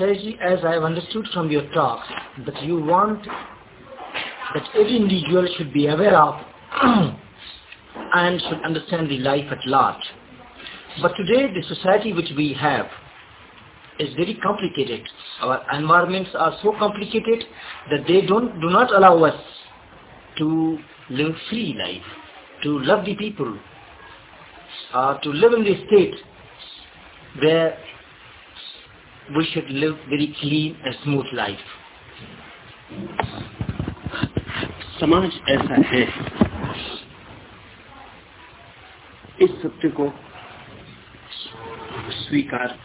As I have understood from your talks, that you want that every individual should be aware of and should understand the life at large. But today, the society which we have is very complicated. Our environments are so complicated that they don't do not allow us to live free life, to love the people, uh, to live in the state where we should live very clean and smooth life. समाज ऐसा है। इस सत्य को स्वीकार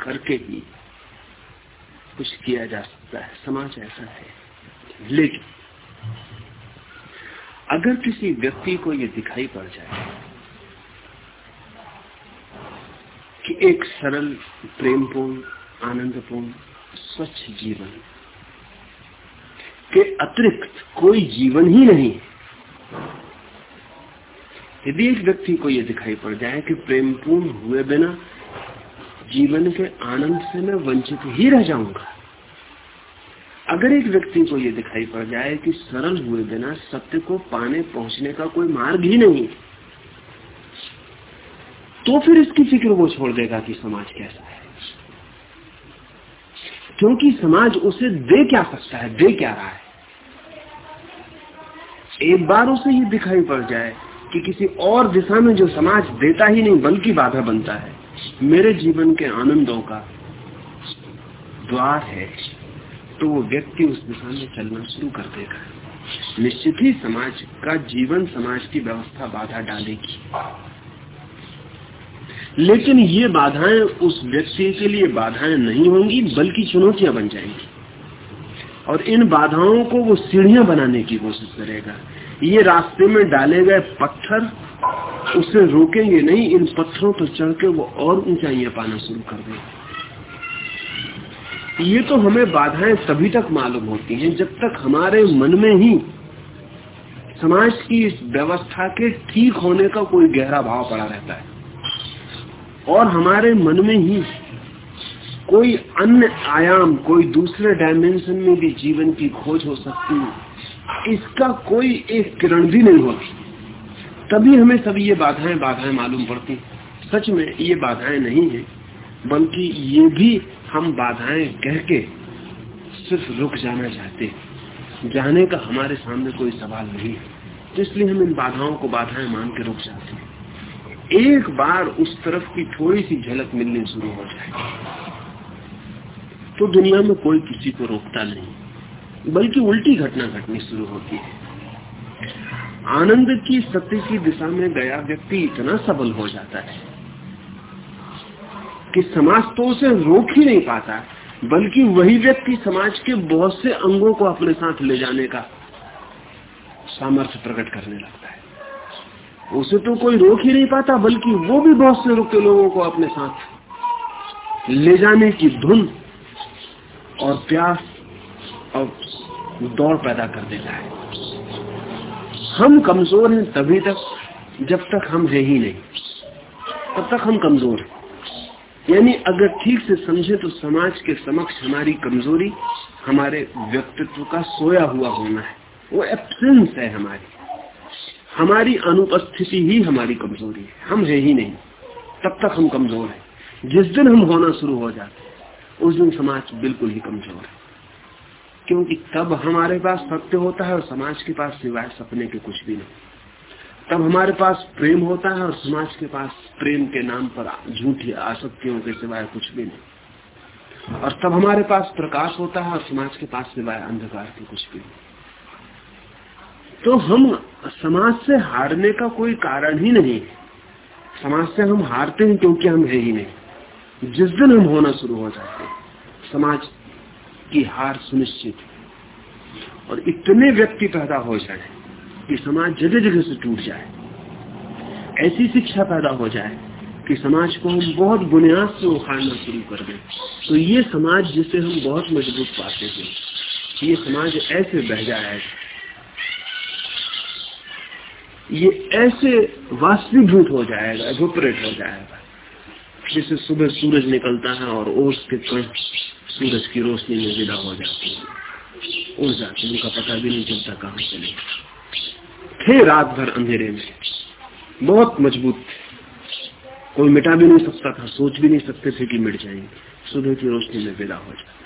करके ही कुछ किया जा सकता है। समाज ऐसा है। लेकिन अगर किसी व्यक्ति को ये दिखाई पड़ जाए कि एक सरल, प्रेमपूर्ण, आनंदपूर्ण, स्वच्छ जीवन। के अतिरिक्त कोई जीवन ही नहीं यदि एक व्यक्ति को यह दिखाई पड़ जाए कि प्रेमपूर्ण हुए बिना जीवन के आनंद से मैं वंचित ही रह जाऊँगा। अगर एक व्यक्ति को यह दिखाई पड़ जाए कि सरल हुए बिना सत्य को पाने पहुँचने का कोई मार्ग ही नहीं तो फिर इसकी फ़िक्र वो छोड़ देगा कि समाज कैसा है। क्योंकि समाज उसे दे क्या सकता है, दे क्या रहा है? एक बार उसे ये दिखाई पड़ जाए कि किसी और दिशा में जो समाज देता ही नहीं, बल्कि बाधा बनता है। मेरे जीवन के आनंदों का द्वार है तो वो व्यक्ति उस दिशा में चलना शुरू कर देगा। निश्चित ही समाज का, जीवन समाज की व्यवस्था बाधा डालेगी। लेकिन ये बाधाएँ उस व्यक्ति के लिए बाधाएँ नहीं होंगी, बल्कि चुनौतियाँ बन जाएँगी। और इन बाधाओं को वो सीढ़ियाँ बनाने की कोशिश करेगा। ये रास्ते में डाले गए पत्थर, उसे रोकेंगे नहीं, इन पत्थरों पर चढ़ के वो और ऊंचाइयाँ पाना शुरू कर देंगे। ये तो हमें बाधाएँ तभी तक मालूम होती हैं जब तक हमारे मन में ही समाज की इस व्यवस्था के ठीक होने का कोई गहरा भाव पड़ा रहता है। और हमारे मन में ही कोई अन्य आयाम, कोई दूसरे डायमेंशन में भी जीवन की खोज हो सकती है। इसका कोई एक किरण भी नहीं होती। तभी हमें सब ये बाधाएँ बाधाएँ मालूम पड़ती। सच में ये बाधाएँ नहीं है, बल्कि ये भी हम बाधाएँ कह के सिर्फ़ रुक जाना चाहते जाने का हमारे सामने कोई सवाल नहीं है तो इसलिए हम इन बाधाओं को बाधाएँ मान के रुक जाते हैं। एक बार उस तरफ़ की थोड़ी सी झलक मिलनी शुरू हो जाए। तो दुनिया में कोई किसी को रोकता नहीं, बल्कि उल्टी घटना घटनी शुरू होती है। आनंद की सत्य की दिशा में गया व्यक्ति इतना सबल हो जाता है कि समाज तो उसे रोक ही नहीं पाता, बल्कि वही व्यक्ति समाज के बहुत से अंगों को अपने साथ ले जाने का सामर्थ्य प्रकट करने लगता है। उसे तो कोई रोक ही नहीं पाता, बल्कि वो भी बहुत से रुके लोगों को अपने साथ। ले जाने की धुन और प्यास और दौड़ पैदा कर देता है। हम कमज़ोर हैं तभी तक, जब तक हम है ही नहीं, तब तक हम कमज़ोर हैं। यानी अगर ठीक से समझे तो समाज के समक्ष हमारी कमज़ोरी, हमारे व्यक्तित्व का सोया हुआ होना है। वो एब्सेंस है हमारी। हमारी अनुपस्थिति ही हमारी कमज़ोरी है। हम है ही नहीं। तब तक हम कमज़ोर हैं। जिस दिन हम होना शुरू हो जाते हैं, उस दिन समाज बिल्कुल ही कमज़ोर है। क्योंकि तब हमारे पास सत्य होता है और समाज के पास सिवाय सपने के कुछ भी नहीं। तब हमारे पास प्रेम होता है और समाज के पास प्रेम के नाम पर झूठी आसक्तियों के सिवाय कुछ भी नहीं। और तब हमारे पास प्रकाश होता है और समाज के पास सिवाय अंधकार के कुछ भी नहीं। तो हम समाज से हारने का कोई कारण ही नहीं समाज से हम हारते हैं क्योंकि हम है ही नहीं। जिस दिन हम होना शुरू हो जाते हैं, समाज की हार सुनिश्चित और इतने व्यक्ति पैदा हो जाए कि समाज जगह जगह से टूट जाए। ऐसी शिक्षा पैदा हो जाए कि समाज को हम बहुत बुनियाद से उखाड़ना शुरू कर दें। तो ये समाज जिसे हम बहुत मज़बूत पाते हैं, ये समाज ऐसे बह जाए ये ऐसे वास्तविभूत हो जाएगा एवोपरेट हो जाएगा। जैसे सुबह सूरज निकलता है और ओस के कण सूरज की रोशनी में विदा हो जाती है। उड़ जाती उनका पता भी नहीं चलता कहाँ चले थे रात भर अंधेरे में। बहुत मज़बूत। थे कोई मिटा भी नहीं सकता था, सोच भी नहीं सकते थे कि मिट जाएँगे। सुबह की रोशनी में विदा हो जाते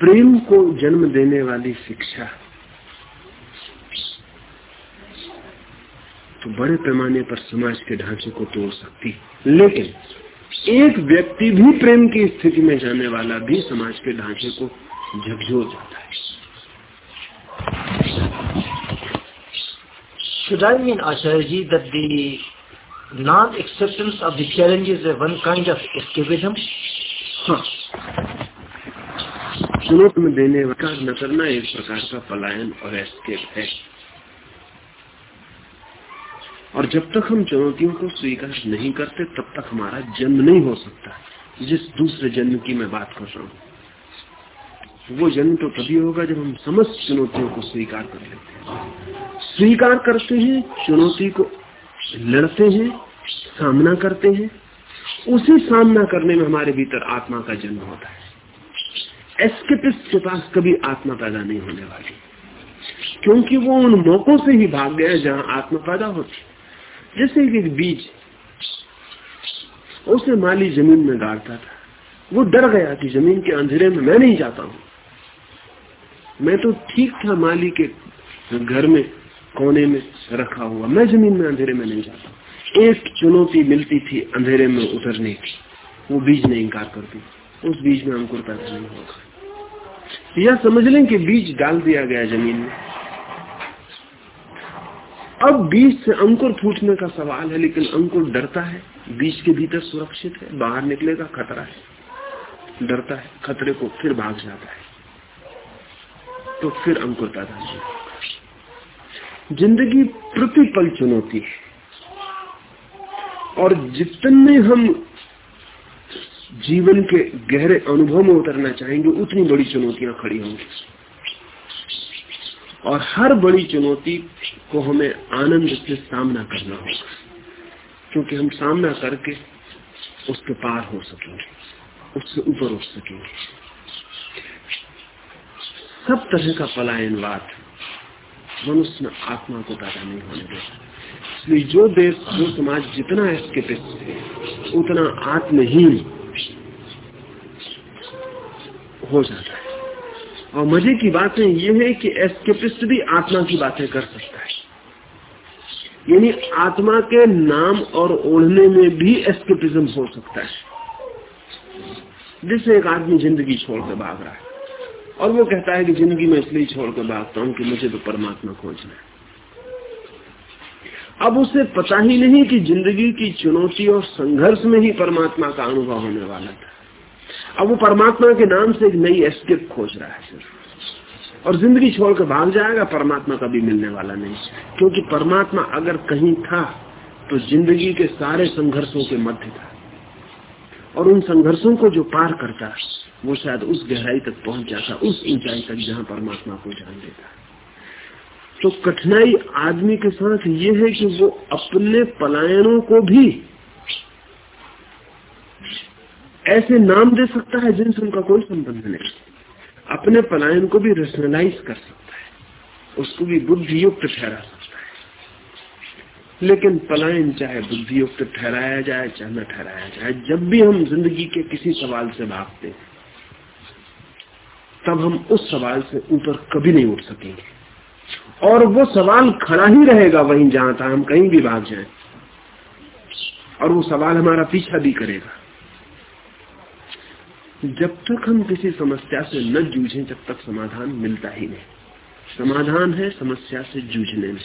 प्रेम को जन्म देने वाली शिक्षा तो बड़े पैमाने पर समाज के ढांचे को तोड़ सकती लेकिन एक व्यक्ति भी प्रेम की स्थिति में जाने वाला भी समाज के ढांचे को झकझोर जाता है। Should I mean, Acharya that the non-acceptance of the challenge is one kind of escapism? हाँ। चुनौती में देने का न करना एक प्रकार का पलायन और एस्केप है। और जब तक हम चुनौतियों को स्वीकार नहीं करते, तब तक हमारा जन्म नहीं हो सकता। जिस दूसरे जन्म की मैं बात कर रहा हूँ, वो जन्म तो तभी होगा जब हम समस्त चुनौतियों को स्वीकार कर लेते हैं। स्वीकार करते हैं, चुनौती को लड़ते हैं, सामना करते हैं, उसी सामना करने में हमारे भीतर आत्मा का जन्म होता है। एस्केपिस्ट के पास कभी आत्मा पैदा नहीं होने वाली, क्योंकि वो उन मौकों से ही भाग गया जहाँ आत्मा पैदा होती जैसे एक बीज उसे माली ज़मीन में गाड़ता था। वो डर गया कि ज़मीन के अंधेरे में मैं नहीं जाता हूँ। मैं तो ठीक था माली के घर में, कोने में रखा हुआ। मैं ज़मीन में अंधेरे में नहीं जाता एक चुनौती मिलती थी अंधेरे में उतरने की। वो बीज ने इंकार कर दी उस बीज में अंकुर पैदा नहीं होगा यह समझ लें कि बीज डाल दिया गया ज़मीन में। अब बीज से अंकुर फूटने का सवाल है, लेकिन अंकुर डरता है। बीज के भीतर सुरक्षित है, बाहर निकलेगा खतरा है। डरता है, खतरे को फिर भाग जाता है। तो फिर अंकुर पैदा ज़िंदगी प्रतिपल चुनौती है। और जितने हम जीवन के गहरे अनुभव में उतरना चाहेंगे, उतनी बड़ी चुनौतियाँ खड़ी होंगी। और हर बड़ी चुनौती को हमें आनंद से सामना करना होगा, क्योंकि हम सामना करके उसके पार हो सकेंगे, उससे ऊपर उठ सकेंगे। सब तरह का पलायनवाद मनुष्य आत्मा को पैदा नहीं होने देता। इसलिए जो देश, जो समाज जितना इसके है, उतना आत्महीन हो जाता है। और मज़े की बातें ये है कि एस्केपिस्ट भी आत्मा की बातें कर सकता है। यानी आत्मा के नाम और ओढ़ने में भी एस्केपिज्म हो सकता है। जैसे एक आदमी ज़िंदगी छोड़कर भाग रहा है। और वो कहता है कि ज़िंदगी में इसलिए छोड़ छोड़कर भागता हूँ कि मुझे तो परमात्मा खोजना है। अब उसे पता ही नहीं कि ज़िंदगी की चुनौती और संघर्ष में ही परमात्मा का अनुभव होने वाला था। अब वो परमात्मा के नाम से एक नई एस्केप खोज रहा है सिर्फ़। और ज़िंदगी छोड़कर भाग जाएगा, परमात्मा कभी मिलने वाला नहीं। क्योंकि परमात्मा अगर कहीं था तो ज़िंदगी के सारे संघर्षों के मध्य था। और उन संघर्षों को जो पार करता, वो शायद उस गहराई तक पहुँच जाता, उस ऊंचाई तक जहाँ परमात्मा को जान लेता तो कठिनाई आदमी के साथ ये है कि वो अपने पलायनों को भी ऐसे नाम दे सकता है जिनसे उनका कोई संबंध नहीं। अपने पलायन को भी रेशनलाइज कर सकता है। उसको भी बुद्धि युक्त ठहरा सकता है। लेकिन पलायन चाहे बुद्धि युक्त ठहराया जाए, चाहे न ठहराया जाए, जब भी हम ज़िंदगी के किसी सवाल से भागते हैं, तब हम उस सवाल से ऊपर कभी नहीं उठ सकेंगे। और वो सवाल खड़ा ही रहेगा वहीं जहाँ था हम कहीं भी भाग जाए। और वो सवाल हमारा पीछा भी करेगा। जब तक हम किसी समस्या से न जूझें, जब तक समाधान मिलता ही नहीं। समाधान है समस्या से जूझने में।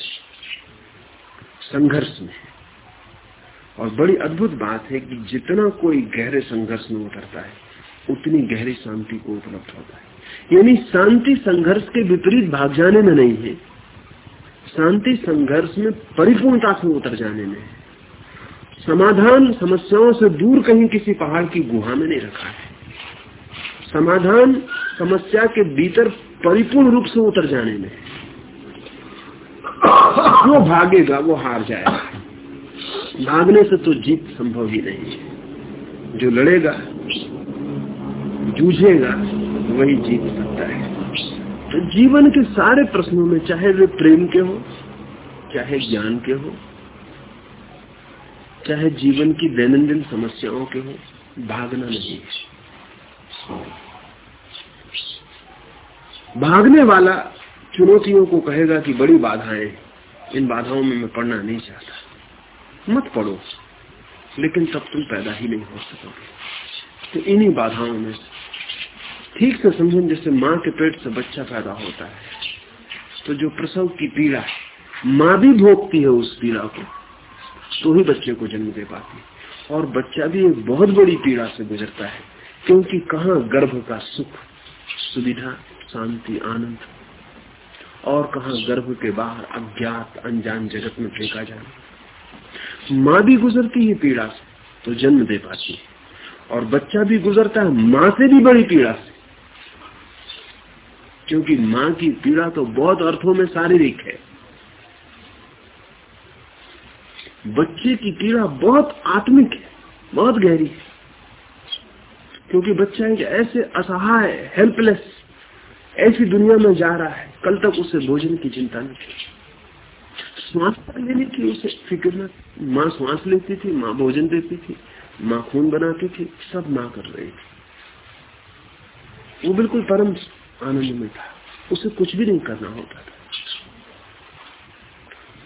संघर्ष में और बड़ी अद्भुत बात है कि जितना कोई गहरे संघर्ष में उतरता है, उतनी गहरी शांति को उपलब्ध होता है। यानी शांति संघर्ष के विपरीत भाग जाने में नहीं है। शांति संघर्ष में परिपूर्णता से उतर जाने में है। समाधान समस्याओं से दूर कहीं किसी पहाड़ की गुहा में नहीं रखा है। समाधान समस्या के भीतर परिपूर्ण रूप से उतर जाने में। जो भागेगा, वो हार जाएगा। भागने से तो जीत संभव ही नहीं है। जो लड़ेगा, जूझेगा, वही जीत सकता है। तो जीवन के सारे प्रश्नों में, चाहे वे प्रेम के हो, चाहे ज्ञान के हो, चाहे जीवन की दैनंदिन समस्याओं के हो, भागना नहीं भागने वाला चुनौतियों को कहेगा कि बड़ी बाधाएँ इन बाधाओं में मैं पढ़ना नहीं चाहता। मत पढ़ो लेकिन तब तुम पैदा ही नहीं हो सकोगे। तो इन्हीं बाधाओं में ठीक से समझें, जैसे माँ के पेट से बच्चा पैदा होता है तो जो प्रसव की पीड़ा है, माँ भी भोगती है उस पीड़ा को तो ही बच्चे को जन्म दे पाती है। और बच्चा भी एक बहुत बड़ी पीड़ा से गुजरता है, क्योंकि कहा गर्भ का सुख, सुविधा शांति, आनंद। और कहा गर्भ के बाहर अज्ञात, अनजान जगत में फेंका जाना माँ भी गुजरती है पीड़ा से तो जन्म दे पाती है। और बच्चा भी गुजरता है, माँ से भी बड़ी पीड़ा से। क्योंकि माँ की पीड़ा तो बहुत अर्थों में शारीरिक है। बच्चे की पीड़ा बहुत आत्मिक है, बहुत गहरी है। क्योंकि बच्चा एक ऐसे असहाय हेल्पलेस ऐसी दुनिया में जा रहा है, कल तक उसे भोजन की चिंता नहीं थी। श्वास लेने की उसे फ़िक्र न माँ श्वास लेती थी, माँ भोजन देती थी, माँ खून बनाती थी, सब माँ कर रही थी। वो बिल्कुल परम आनंद में था। उसे कुछ भी नहीं करना होता था।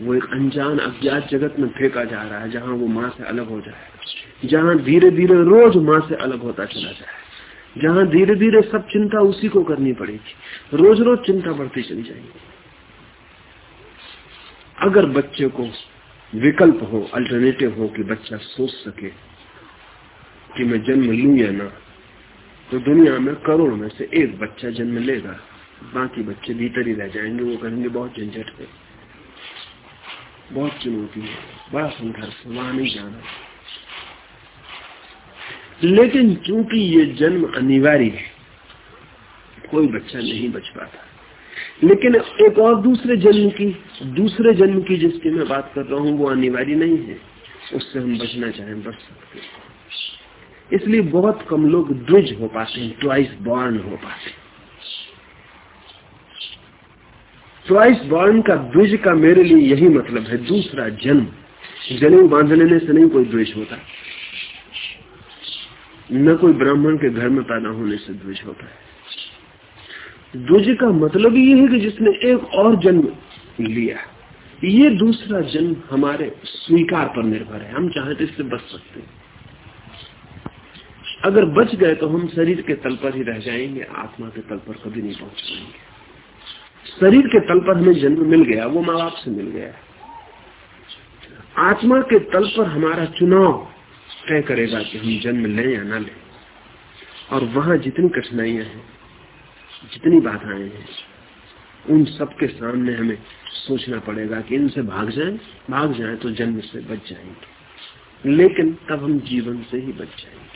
वो एक अनजान, अज्ञात जगत में फेंका जा रहा है, जहाँ वो माँ से अलग हो जाए। जहाँ धीरे धीरे रोज माँ से अलग होता चला जाए। जहाँ धीरे धीरे सब चिंता उसी को करनी पड़ेगी। रोज रोज चिंता बढ़ती चली जाएगी। अगर बच्चे को विकल्प हो अल्टरनेटिव हो कि बच्चा सोच सके कि मैं जन्म लू या ना तो दुनिया में करोड़ में से एक बच्चा जन्म लेगा। बाकी बच्चे भीतर ही रह जाएँगे, वो कहेंगे, बहुत झंझट है, बहुत चुनौती है, बड़ा संघर्ष वहाँ नहीं जाना। लेकिन चूँकि ये जन्म अनिवार्य है, कोई बच्चा नहीं बच पाता। लेकिन एक और दूसरे जन्म की, दूसरे जन्म की जिसकी मैं बात कर रहा हूँ, वो अनिवार्य नहीं है। उससे हम बचना चाहें, बच सकते इसलिए बहुत कम लोग द्विज हो पाते हैं ट्वाइस बॉर्न हो पाते हैं। ट्वाइस बॉर्न का द्विज का मेरे लिए यही मतलब है, दूसरा जन्म। जनेऊ बाँध लेने से नहीं कोई द्वेष होता। न कोई ब्राह्मण के घर में पैदा होने से द्वेष होता है। द्विज का मतलब ये है कि जिसने एक और जन्म लिया ये दूसरा जन्म हमारे स्वीकार पर निर्भर है। हम चाहे तो इससे बच सकते हैं। अगर बच गए तो हम शरीर के तल पर ही रह जाएँगे, आत्मा के तल पर कभी नहीं पहुँच पाएँगे। शरीर के तल पर हमें जन्म मिल गया, वो माँ बाप से मिल गया आत्मा के तल पर हमारा चुनाव तय करेगा कि हम जन्म लें या ना लें। और वहाँ जितनी कठिनाइयाँ हैं, जितनी बाधाएँ हैं, उन सबके सामने हमें सोचना पड़ेगा कि इनसे भाग जाएँ भाग जाएँ तो जन्म से बच जाएँगे। लेकिन तब हम जीवन से ही बच जाएँगे।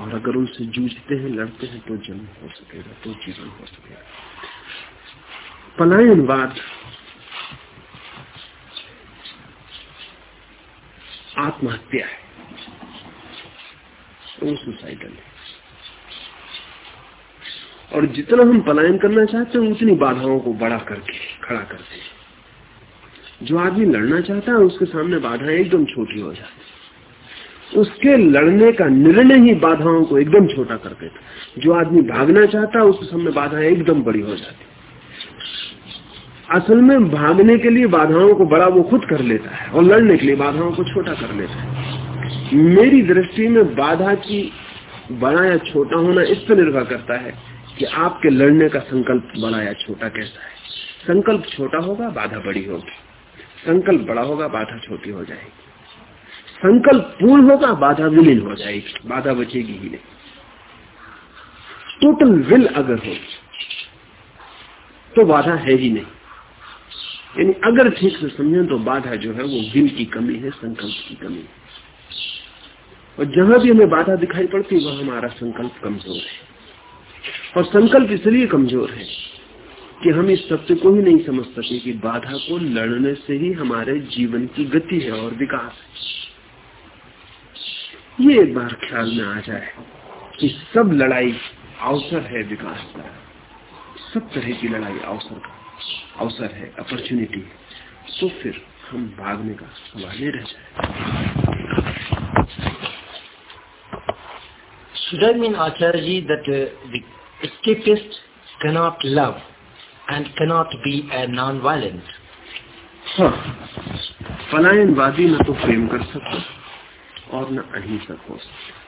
और अगर उनसे जूझते हैं, लड़ते हैं तो जन्म हो सकेगा तो जीवन हो सकेगा। पलायनवाद आत्महत्या है। वो सुसाइडल है। और जितना हम पलायन करना चाहते हैं, उतनी बाधाओं को बड़ा करके, खड़ा करते हैं। जो आदमी लड़ना चाहता है, उसके सामने बाधाएँ एकदम छोटी हो जाती उसके लड़ने का निर्णय ही बाधाओं को एकदम छोटा कर देता जो आदमी भागना चाहता है, उसके सामने बाधाएँ एकदम बड़ी हो जाती असल में भागने के लिए बाधाओं को बड़ा वो खुद कर लेता है और लड़ने के लिए बाधाओं को छोटा कर लेता है। मेरी दृष्टि में बाधा की बड़ा या छोटा होना इस पर निर्भर करता है कि आपके लड़ने का संकल्प बड़ा या छोटा कैसा है। संकल्प छोटा होगा, बाधा बड़ी होगी। संकल्प बड़ा होगा, बाधा छोटी हो जाएगी। संकल्प पूर्ण होगा, बाधा विलीन हो जाएगी। बाधा बचेगी ही नहीं। टोटल विल अगर हो तो बाधा है ही नहीं। यानी अगर ठीक से समझें तो बाधा जो है वो विल की कमी है, संकल्प की कमी है। और जहाँ भी हमें बाधा दिखाई पड़ती है, वह हमारा संकल्प कमज़ोर है। और संकल्प इसलिए कमज़ोर है कि हम इस सत्य को ही नहीं समझ सके कि बाधा को लड़ने से ही हमारे जीवन की गति है और विकास है। ये एक बार ख्याल में आ जाए कि सब लड़ाई अवसर है विकास का। सब तरह की लड़ाई अवसर का। अवसर है अपॉर्चुनिटी है। तो फिर हम भागने का सवाल नहीं रह जाए। Should I mean Acharya that uh, the escapist cannot love and cannot be a non-violent? हाँ पलायनवादी न तो प्रेम कर सकता और न अहिंसक हो सकता।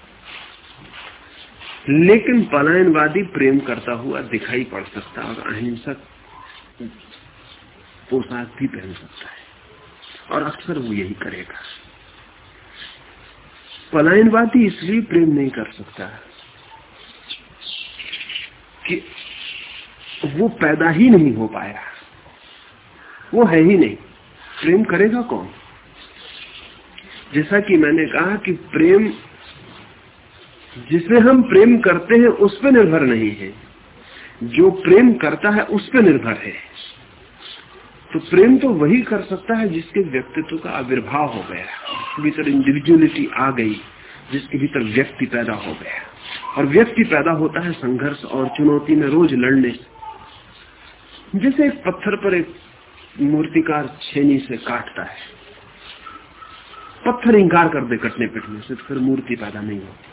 लेकिन पलायनवादी प्रेम करता हुआ दिखाई पड़ सकता और अहिंसक पोशाक भी पहन सकता है। और अक्सर वो यही करेगा। पलायनवादी इसलिए प्रेम नहीं कर सकता कि वो पैदा ही नहीं हो पाया। वो है ही नहीं। प्रेम करेगा कौन? जैसा कि मैंने कहा कि प्रेम, जिसे हम प्रेम करते हैं, उस पर निर्भर नहीं है। जो प्रेम करता है उस पर निर्भर है। तो प्रेम तो वही कर सकता है जिसके व्यक्तित्व का आविर्भाव हो गया। भीतर इंडिविजुअलिटी आ गई, जिसके भीतर व्यक्ति पैदा हो गया। और व्यक्ति पैदा होता है संघर्ष और चुनौती में रोज लड़ने से। जैसे एक पत्थर पर एक मूर्तिकार छेनी से काटता है। पत्थर इंकार कर दे कटने पिटने से तो फिर मूर्ति पैदा नहीं होती।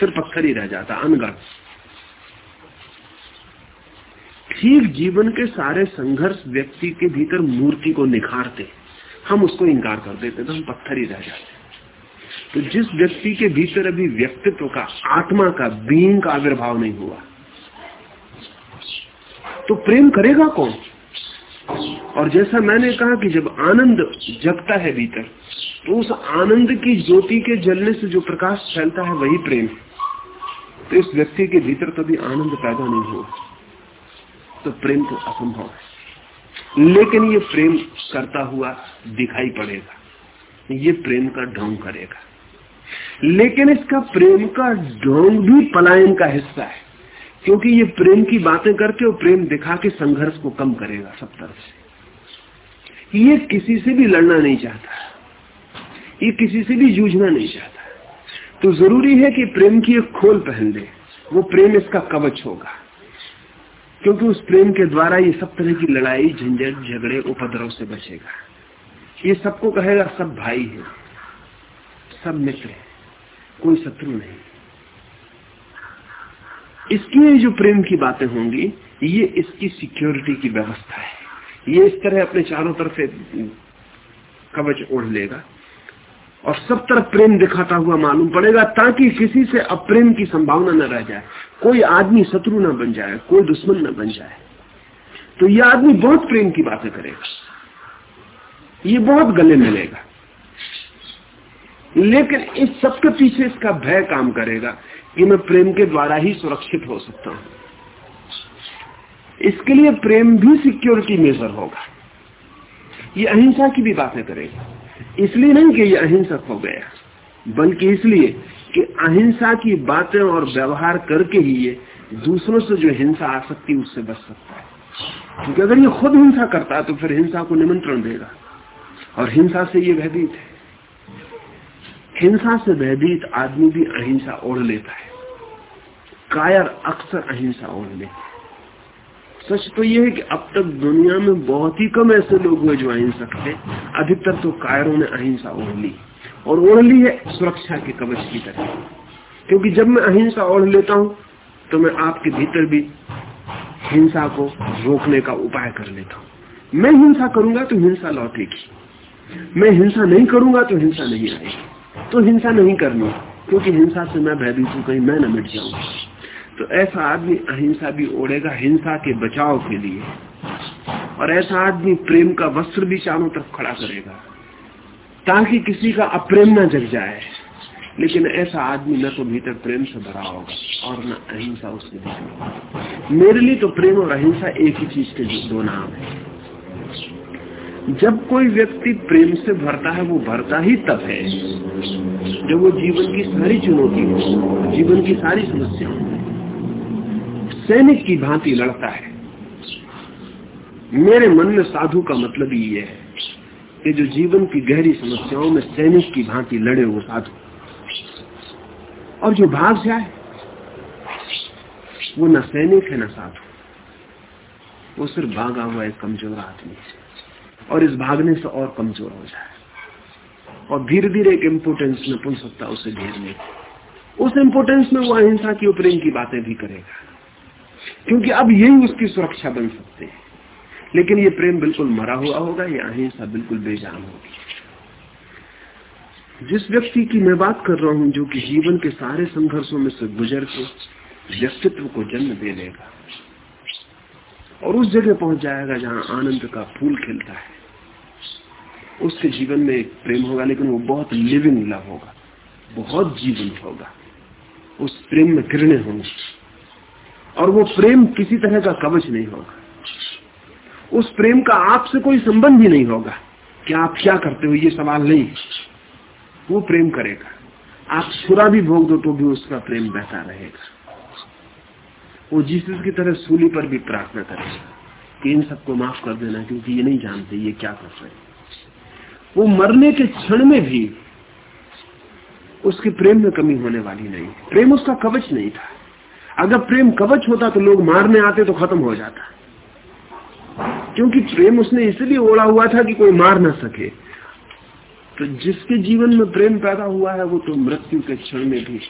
फिर पत्थर ही रह जाता, अनगढ़। ठीक जीवन के सारे संघर्ष व्यक्ति के भीतर मूर्ति को निखारते हम उसको इंकार कर देते तो हम पत्थर ही रह जाते तो जिस व्यक्ति के भीतर अभी व्यक्तित्व का, आत्मा का, बींग का आविर्भाव नहीं हुआ तो प्रेम करेगा कौन? और जैसा मैंने कहा कि जब आनंद जगता है भीतर तो उस आनंद की ज्योति के जलने से जो प्रकाश फैलता है, वही प्रेम तो इस व्यक्ति के भीतर कभी आनंद पैदा नहीं हुआ। तो प्रेम तो असंभव है। लेकिन ये प्रेम करता हुआ दिखाई पड़ेगा। ये प्रेम का ढोंग करेगा। लेकिन इसका प्रेम का ढोंग भी पलायन का हिस्सा है। क्योंकि ये प्रेम की बातें करके और प्रेम दिखा के संघर्ष को कम करेगा सब तरफ़ से। ये किसी से भी लड़ना नहीं चाहता। ये किसी से भी जूझना नहीं चाहता। तो ज़रूरी है कि प्रेम की एक खोल पहन ले। वो प्रेम इसका कवच होगा। क्योंकि उस प्रेम के द्वारा ये सब तरह की लड़ाई, झंझट, झगड़े, उपद्रव से बचेगा। ये सबको कहेगा, सब भाई है, सब मित्र है, कोई शत्रु नहीं। इसकी जो प्रेम की बातें होंगी, ये इसकी सिक्योरिटी की व्यवस्था है। ये इस तरह अपने चारों तरफ़ कवच ओढ़ लेगा। और सब तरफ़ प्रेम दिखाता हुआ मालूम पड़ेगा, ताकि किसी से अप्रेम की संभावना न रह जाए। कोई आदमी शत्रु न बन जाए, कोई दुश्मन ना बन जाए। तो ये आदमी बहुत प्रेम की बातें करेगा। ये बहुत गले मिलेगा। लेकिन इस सबके पीछे इसका भय काम करेगा कि मैं प्रेम के द्वारा ही सुरक्षित हो सकता हूँ। इसके लिए प्रेम भी सिक्योरिटी मेजर होगा। ये अहिंसा की भी बातें करेगा। इसलिए नहीं कि ये अहिंसक हो गया, बल्कि इसलिए कि अहिंसा की बातें और व्यवहार करके ही ये दूसरों से जो हिंसा आ सकती है, उससे बच सकता है। क्योंकि अगर ये खुद हिंसा करता है तो फिर हिंसा को निमंत्रण देगा। और हिंसा से ये भयभीत है। हिंसा से भयभीत आदमी भी अहिंसा ओढ़ लेता है। कायर अक्सर अहिंसा ओढ़ लेता है। सच तो यह है कि अब तक दुनिया में बहुत ही कम ऐसे लोग हुए जो अहिंसक थे। अधिकतर तो कायरों ने अहिंसा ओढ़ ली। और ओढ़ ली है सुरक्षा के कवच की तरह। क्योंकि जब मैं अहिंसा ओढ़ लेता हूँ तो मैं आपके भीतर भी हिंसा को रोकने का उपाय कर लेता हूँ। मैं हिंसा करूँगा तो हिंसा लौटेगी। मैं हिंसा नहीं करूँगा तो हिंसा नहीं आएगी। तो हिंसा नहीं करनी, क्योंकि हिंसा से मैं भयभीत हूँ, कहीं मैं न मिट जाऊँगा तो ऐसा आदमी अहिंसा भी ओढ़ेगा, हिंसा के बचाव के लिए। और ऐसा आदमी प्रेम का वस्त्र भी चारों तरफ़ खड़ा करेगा। ताकि किसी का अप्रेम न जग जाए। लेकिन ऐसा आदमी न तो भीतर प्रेम से भरा होगा और न अहिंसा उसके भीतर मेरे लिए तो प्रेम और अहिंसा एक ही चीज़ के दो नाम है। जब कोई व्यक्ति प्रेम से भरता है, वो भरता ही तब है, जब वो जीवन की सारी चुनौती जीवन की सारी समस्या सैनिक की भांति लड़ता है। मेरे मन में साधु का मतलब ये है कि जो जीवन की गहरी समस्याओं में सैनिक की भांति लड़े वो साधु। और जो भाग जाए, वो न सैनिक है न साधु। वो सिर्फ़ भागा हुआ एक कमज़ोर आदमी है। और इस भागने से और कमज़ोर हो जाए। और धीरे धीरे एक इम्पोर्टेंस में पुन सकता उसे घेरने उस इम्पोर्टेंस में वो अहिंसा की प्रेम की बातें भी करेगा। क्योंकि अब यही उसकी सुरक्षा बन सकते हैं। लेकिन ये प्रेम बिल्कुल मरा हुआ होगा, या अहिंसा बिल्कुल बेजान होगी। जिस व्यक्ति की मैं बात कर रहा हूँ, जो कि जीवन के सारे संघर्षों में से गुजर के व्यक्तित्व को जन्म दे लेगा और उस जगह पहुँच जाएगा जहाँ आनंद का फूल खिलता है, उसके जीवन में एक प्रेम होगा, लेकिन वो बहुत लिविंग लव होगा, बहुत जीवन होगा। उस प्रेम में किरणें होंगी और वो प्रेम किसी तरह का कवच नहीं होगा। उस प्रेम का आपसे कोई संबंध ही नहीं होगा कि आप क्या करते हो, ये सवाल नहीं। वो प्रेम करेगा। आप छुरा भी भोग दो तो भी उसका प्रेम बहता रहेगा। वो जीसस की तरह सूली पर भी प्रार्थना करेगा कि इन सबको माफ़ कर देना, क्योंकि ये नहीं जानते ये क्या कर रहे वो मरने के क्षण में भी उसके प्रेम में कमी होने वाली नहीं। प्रेम उसका कवच नहीं था। अगर प्रेम कवच होता तो लोग मारने आते तो खत्म हो जाता। क्योंकि प्रेम उसने इसलिए ओढ़ा हुआ था कि कोई मार ना सके। तो जिसके जीवन में प्रेम पैदा हुआ है, वो तो मृत्यु के क्षण में भी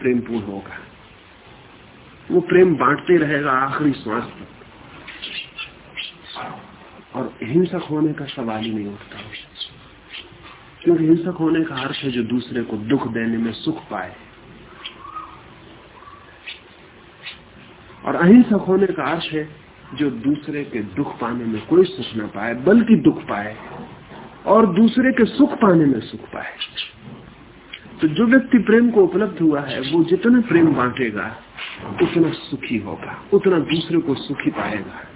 प्रेमपूर्ण होगा। वो प्रेम बांटते रहेगा आखिरी श्वास तक। और हिंसक होने का सवाल ही नहीं उठता। क्योंकि हिंसक होने का अर्थ है जो दूसरे को दुख देने में सुख पाए। और अहिंसक होने का अर्थ है जो दूसरे के दुख पाने में कोई सुख न पाए, बल्कि दुख पाए, और दूसरे के सुख पाने में सुख पाए। तो जो व्यक्ति प्रेम को उपलब्ध हुआ है, वो जितना प्रेम बांटेगा, उतना सुखी होगा, उतना दूसरे को सुखी पाएगा।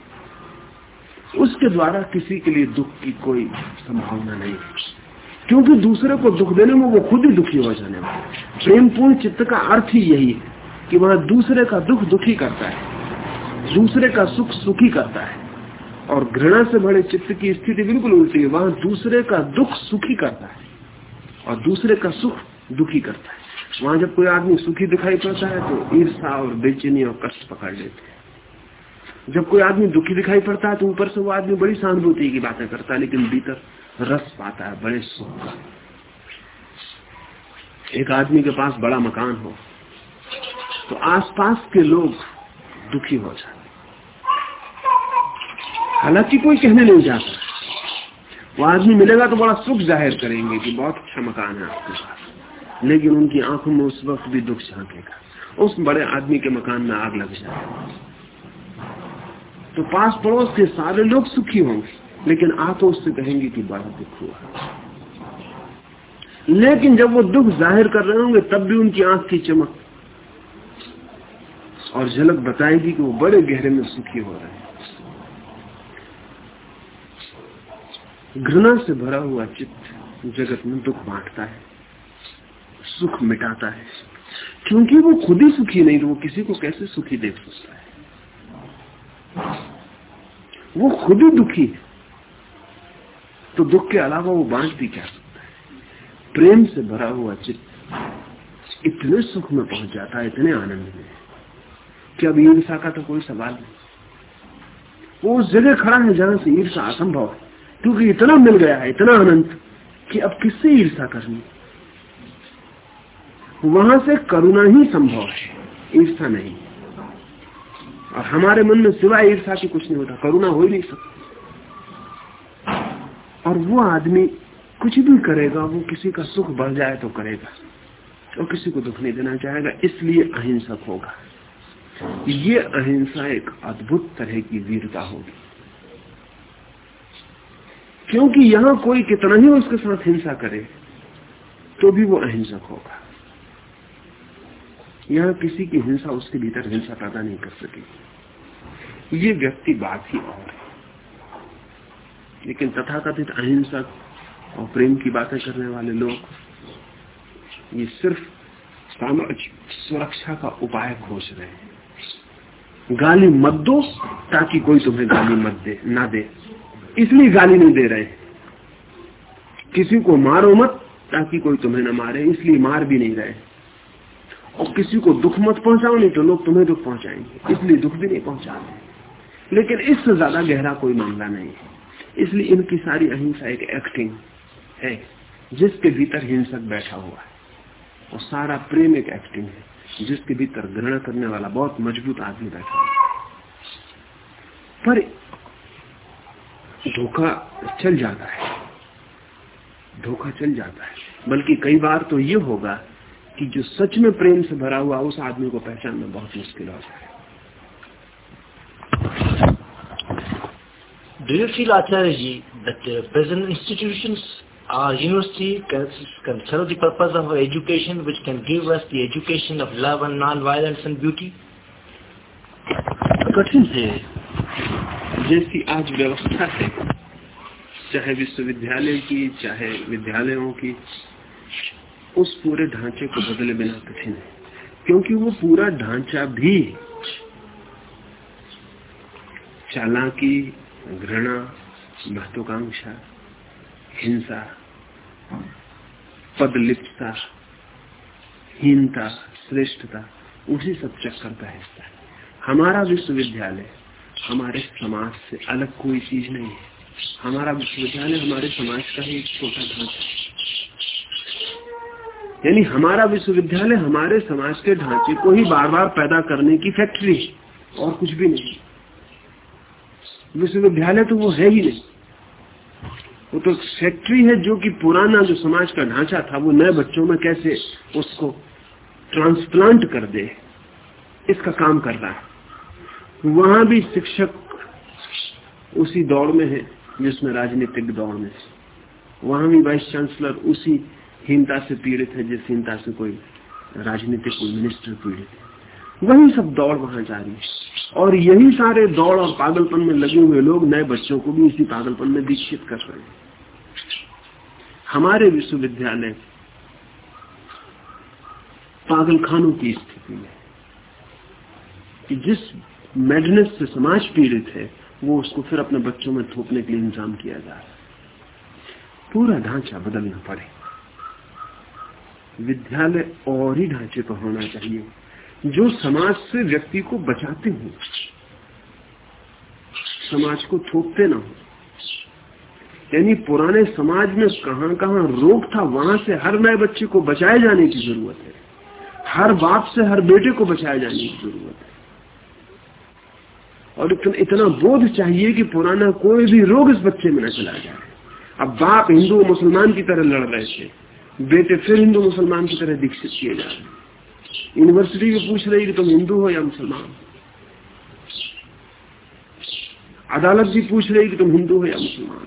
उसके द्वारा किसी के लिए दुख की कोई संभावना नहीं क्योंकि दूसरे को दुख देने में वो खुद ही दुखी हो जाने वाला प्रेमपूर्ण चित्त का अर्थ ही यही है कि वह दूसरे का दुख दुखी करता है। दूसरे का सुख सुखी करता है। और घृणा से भरे चित्त की स्थिति बिल्कुल उल्टी है, वहाँ दूसरे का दुख सुखी करता है और दूसरे का सुख दुखी करता है। वहाँ जब कोई आदमी सुखी दिखाई पड़ता है तो ईर्षा और बेचैनी और कष्ट पकड़ लेते हैं। जब कोई आदमी दुखी दिखाई पड़ता है तो ऊपर से वो आदमी बड़ी सहानुभूति की बातें करता है, लेकिन भीतर रस पाता है, बड़े सुख का। एक आदमी के पास बड़ा मकान हो तो आसपास के लोग दुखी हो जाते हालाँकि कोई कहने नहीं जाता। वो आदमी मिलेगा तो बड़ा सुख ज़ाहिर करेंगे कि बहुत अच्छा मकान है आपके पास। लेकिन उनकी आँखों में उस वक्त भी दुख झांकेगा। उस बड़े आदमी के मकान में आग लग जाए। तो पास पड़ोस के सारे लोग सुखी होंगे, लेकिन आप तो उससे कहेंगे कि बड़ा दुख हुआ। लेकिन जब वो दुख ज़ाहिर कर रहे होंगे, तब भी उनकी आँख की चमक और झलक बताएगी कि वो बड़े गहरे में सुखी हो रहे हैं। घृणा से भरा हुआ चित्त जगत में दुख बांटता है, सुख मिटाता है। क्योंकि वो खुद ही सुखी नहीं तो वो किसी को कैसे सुखी देख सकता है? वो खुद ही दुखी है तो दुख के अलावा वो बांट भी क्या सकता है? प्रेम से भरा हुआ चित्त इतने सुख में पहुँच जाता है, इतने आनंद में। कि अब ईर्षा का तो कोई सवाल नहीं। वो उस जगह खड़ा है जहाँ से ईर्षा असंभव है, क्योंकि इतना मिल गया है, इतना अनंत, कि अब किससे ईर्षा करनी? वहाँ से करुणा ही संभव है ईर्षा नहीं। और हमारे मन में सिवाय ईर्षा की कुछ नहीं होता, करुणा हो ही नहीं सकती। और वो आदमी कुछ भी करेगा, वो किसी का सुख बढ़ जाए तो करेगा, और किसी को दुख नहीं देना चाहेगा, इसलिए अहिंसक होगा। ये अहिंसा एक अद्भुत तरह की वीरता होगी। क्योंकि यहाँ कोई कितना ही उसके साथ हिंसा करे तो भी वो अहिंसक होगा। यहाँ किसी की हिंसा उसके भीतर हिंसा पैदा नहीं कर सकेगी ये व्यक्ति बात ही और है। लेकिन तथाकथित अहिंसक और प्रेम की बातें करने वाले लोग, ये सिर्फ़ सामाजिक सुरक्षा का उपाय खोज रहे हैं। गाली मत दो, ताकि कोई तुम्हें गाली मत दे, ना दे। इसलिए गाली नहीं दे रहे। किसी को मारो मत, ताकि कोई तुम्हें ना मारे, इसलिए मार भी नहीं रहे। और किसी को दुख मत पहुंचाओ, नहीं तो लोग तुम्हें दुख पहुंचाएँगे। इसलिए दुख भी नहीं पहुंचाते। लेकिन इससे ज़्यादा गहरा कोई मामला नहीं है। इसलिए इनकी सारी अहिंसा एक एक्टिंग है, जिसके भीतर हिंसक बैठा हुआ है। और सारा प्रेम एक एक्टिंग है। जिसके भीतर घृणा करने वाला बहुत मज़बूत आदमी बैठा पर धोखा चल जाता है। धोखा चल जाता है। बल्कि कई बार तो ये होगा कि जो सच में प्रेम से भरा हुआ उस आदमी को पहचानना बहुत मुश्किल हो जाए। Do you feel, Acharya that the present institutions our university can, serve the purpose of education which can give us the education of love and non-violence and beauty? कठिन है जैसी आज व्यवस्था है चाहे विश्वविद्यालय की चाहे विद्यालयों की उस पूरे ढांचे को बदले बिना कठिन है क्योंकि वो पूरा ढांचा भी चालाकी घृणा महत्वाकांक्षा हिंसा पदलिप्सा हीनता, श्रेष्ठता, उसी सब चक्कर का हिस्सा है। हमारा विश्वविद्यालय हमारे समाज से अलग कोई चीज़ नहीं है। हमारा विश्वविद्यालय हमारे समाज का ही एक छोटा ढांचा है। यानी हमारा विश्वविद्यालय हमारे समाज के ढांचे को ही बार बार पैदा करने की फैक्ट्री और कुछ भी नहीं विश्वविद्यालय तो वो है ही नहीं। वो तो फैक्ट्री है जो कि पुराना जो समाज का ढांचा था, वो नए बच्चों में कैसे उसको ट्रांसप्लांट कर दे, इसका काम कर रहा है। वहाँ भी शिक्षक उसी दौड़ में है, जिसमें राजनीतिक दौड़ में वहाँ भी वाइस चांसलर उसी हीनता से पीड़ित है, जिस हीनता से कोई राजनीतिक कोई मिनिस्टर पीड़ित है। वही सब दौड़ वहाँ जारी है। और यही सारे दौड़ और पागलपन में लगे हुए लोग नए बच्चों को भी इसी पागलपन में दीक्षित कर रहे हैं। हमारे विश्वविद्यालय पागल खानों की स्थिति में कि जिस मेडनेस से समाज पीड़ित है, वो उसको फिर अपने बच्चों में थोपने के लिए इंतज़ाम किया जा रहा है। पूरा ढांचा बदलना पड़े। विद्यालय और ही ढांचे पर होना चाहिए। जो समाज से व्यक्ति को बचाते हो समाज को थोपते ना हो। यानी पुराने समाज में कहाँ कहाँ रोग था वहाँ से हर नए बच्चे को बचाए जाने की ज़रूरत है। हर बाप से हर बेटे को बचाए जाने की ज़रूरत है। और इतना, इतना बोध चाहिए कि पुराना कोई भी रोग इस बच्चे में न चला जाए। अब बाप हिंदू मुसलमान की तरह लड़ रहे थे बेटे फिर हिंदू मुसलमान की तरह दीक्षित किए जा रहे यूनिवर्सिटी भी पूछ रही कि तुम हिंदू हो या मुसलमान? अदालत भी पूछ रही कि तुम हिंदू हो या मुसलमान?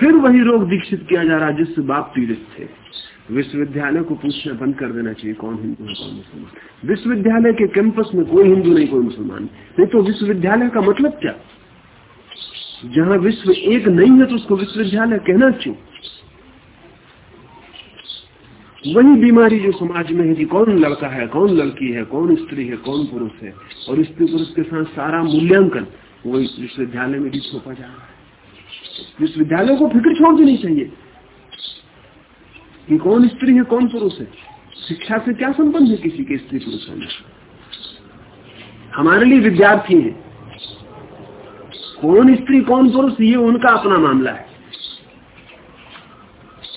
फिर वही रोग दीक्षित किया जा रहा है जिससे बाप पीड़ित थे। विश्वविद्यालय को पूछना बंद कर देना चाहिए कौन हिंदू है, कौन मुसलमान। विश्वविद्यालय के कैंपस में कोई हिंदू नहीं, कोई मुसलमान नहीं तो विश्वविद्यालय का मतलब क्या? जहाँ विश्व एक नहीं है तो उसको विश्वविद्यालय कहना क्यों? वही बीमारी जो समाज में है कि कौन लड़का है, कौन लड़की है, कौन स्त्री है, कौन पुरुष है, और स्त्री पुरुष के साथ सारा मूल्यांकन वो विश्वविद्यालय में भी थोपा जा रहा है। विश्वविद्यालय को फ़िक्र छोड़ देनी चाहिए कि कौन स्त्री है, कौन पुरुष है। शिक्षा से क्या संबंध है किसी के स्त्री पुरुष होने हमारे लिए विद्यार्थी है। कौन स्त्री, कौन पुरुष, ये उनका अपना मामला है।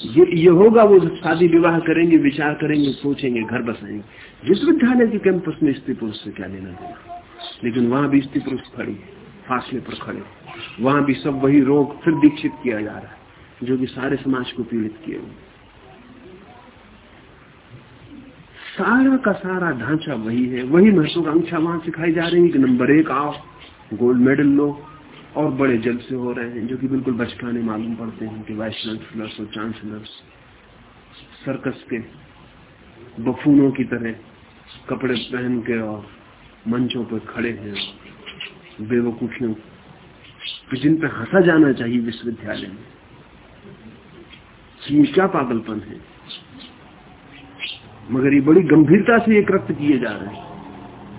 ये ये होगा, वो शादी विवाह करेंगे, विचार करेंगे, सोचेंगे, घर बसाएँगे। विश्वविद्यालय के कैंपस में स्त्री पुरुष से क्या लेना देना? लेकिन वहाँ भी स्त्री पुरुष खड़ी फासले पर खड़े वहाँ भी सब वही रोग फिर दीक्षित किया जा रहा है, जो कि सारे समाज को पीड़ित किए हुए सारा का सारा ढांचा वही है, वही महत्वाकांक्षा वहाँ सिखाई जा रही है कि नंबर एक आओ, गोल्ड मेडल लो और बड़े जल्द से हो रहे हैं, जो कि बिल्कुल बचकाने मालूम पड़ते हैं कि वाइस चांसलर्स और चांसलर्स सर्कस के बफूनों की तरह कपड़े पहन के और मंचों पर खड़े हैं। बेवकूफियों जिन पे हंसा जाना चाहिए विश्वविद्यालय में क्या पागलपन है? मगर ये बड़ी गंभीरता से ये कृत्य किए जा रहे हैं।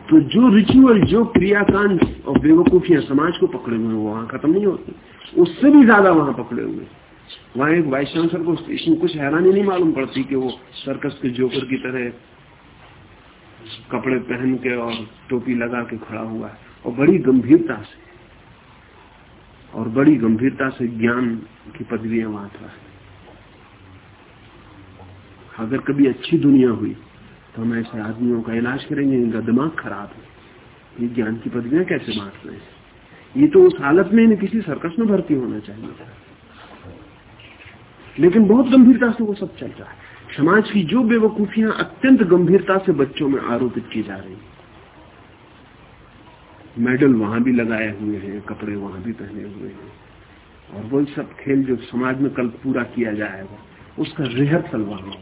तो जो रिचुअल जो क्रियाकांड और बेवकूफियाँ समाज को पकड़े हुए वो वहाँ खत्म नहीं होती। उससे भी ज़्यादा वहाँ पकड़े हुए वहाँ एक वाइस चांसलर को इसमें कुछ हैरानी नहीं मालूम पड़ती कि वो सर्कस के जोकर की तरह कपड़े पहन के और टोपी लगा के खड़ा हुआ है। और बड़ी गंभीरता से, और बड़ी गंभीरता से ज्ञान की पदवियाँ वहाँ था अगर कभी अच्छी दुनिया हुई तो हम ऐसे आदमियों का इलाज करेंगे, इनका दिमाग खराब है। ये ज्ञान की पदवियाँ कैसे बांट रहे हैं? ये तो उस हालत में इन्हें किसी सर्कस में भर्ती होना चाहिए था। लेकिन बहुत गंभीरता से वो सब चल रहा है। समाज की जो बेवकूफियाँ अत्यंत गंभीरता से बच्चों में आरोपित की जा रही मेडल वहाँ भी लगाए हुए हैं, कपड़े वहाँ भी पहने हुए हैं। और वही सब खेल जो समाज में कल पूरा किया जाएगा, उसका रिहर्सल वहाँ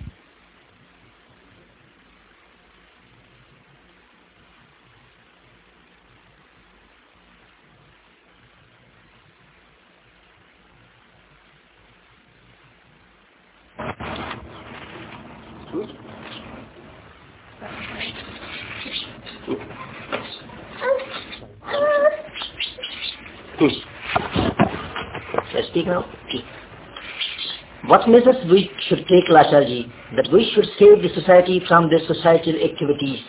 What measures we should take, Lacharji, that we should save the society from their societal activities?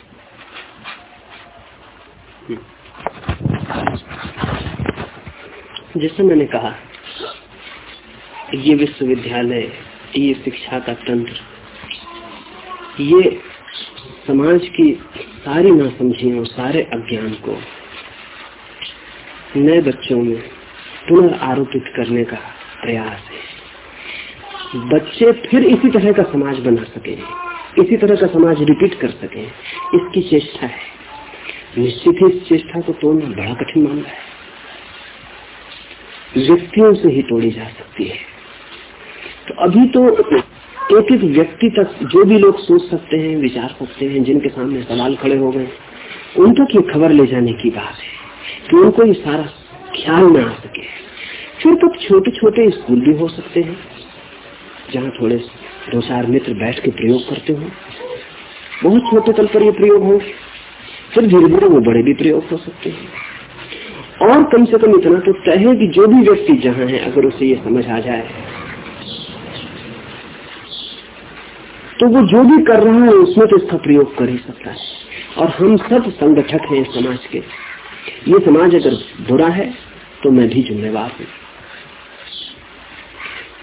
जैसे मैंने कहा ये विश्वविद्यालय ये शिक्षा का तंत्र ये समाज की सारी नासमझियों सारे अज्ञान को नए बच्चों में पुनर्आरोपित करने का प्रयास है बच्चे फिर इसी तरह का समाज बना सके इसी तरह का समाज रिपीट कर सके इसकी चेष्टा है। निश्चित ही इस चेष्टा को तोड़ना बड़ा कठिन मामला है। व्यक्तियों से ही तोड़ी जा सकती है। तो अभी तो एक एक व्यक्ति तक जो भी लोग सोच सकते हैं, विचार सकते हैं, जिनके सामने सवाल खड़े हो गए, उन तक ये खबर ले जाने की बात है कि उनको ये सारा ख्याल में आ सके। फिर तो छोटे छोटे स्कूल भी हो सकते हैं। जहाँ थोड़े दो चार मित्र बैठ के प्रयोग करते हो। बहुत छोटे तल पर ये प्रयोग हो, फिर धीरे धीरे वो बड़े भी प्रयोग हो सकते हैं। और कम से कम इतना तो तय है कि जो भी व्यक्ति जहाँ है, अगर उसे ये समझ आ जाए तो वो जो भी कर रहा है, उसमें तो इसका प्रयोग कर ही सकता है। और हम सब संगठक हैं समाज के। ये समाज अगर बुरा है तो मैं भी जिम्मेवार हूँ।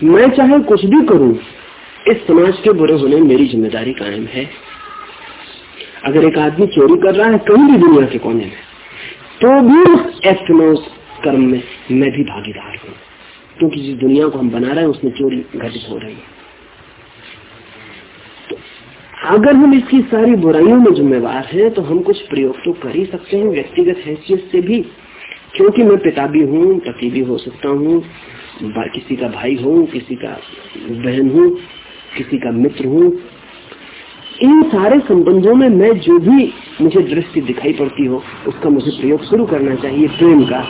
मैं चाहे कुछ भी करूँ, इस समाज के बुरे होने मेरी ज़िम्मेदारी कायम है। अगर एक आदमी चोरी कर रहा है, कहीं भी दुनिया के कोने में तो भी उस उस कर्म में मैं भी भागीदार हूँ, क्योंकि जिस दुनिया को हम बना रहे हैं, उसमें चोरी घटित हो रही है। तो अगर हम इसकी सारी बुराइयों में जिम्मेवार हैं तो हम कुछ प्रयोग तो कर ही सकते हैं, व्यक्तिगत हैसियत से भी, क्योंकि मैं पिता भी हूँ, पति भी हो सकता हूँ किसी का भाई हो, किसी का बहन हो, किसी का मित्र हूँ, इन सारे संबंधों में मैं जो भी मुझे दृष्टि दिखाई पड़ती हो, उसका मुझे प्रयोग शुरू करना चाहिए प्रेम का।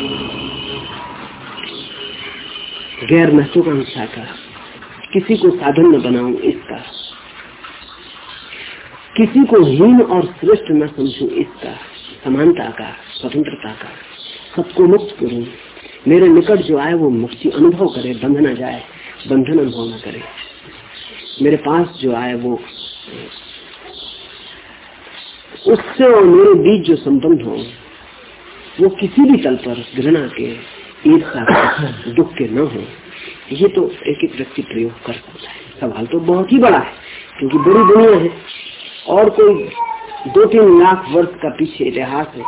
गैर महत्वाकांक्षा का। किसी को साधन न बनाऊ इसका। किसी को हीन और श्रेष्ठ न समझू इसका। समानता का, स्वतंत्रता का। सबको मुक्त करूँ। मेरे निकट जो आए, वो मुक्ति अनुभव करे, बंध न जाए, बंधन अनुभव न करे। मेरे पास जो आए, वो उससे और मेरे बीच जो संबंध हो, वो किसी भी तल पर घृणा के ईर्षा दुख के न हो, ये तो एक एक व्यक्ति प्रयोग कर सकता है। सवाल तो बहुत ही बड़ा है, क्योंकि बड़ी दुनिया है, और कोई दो तीन लाख वर्ष का पीछे इतिहास है,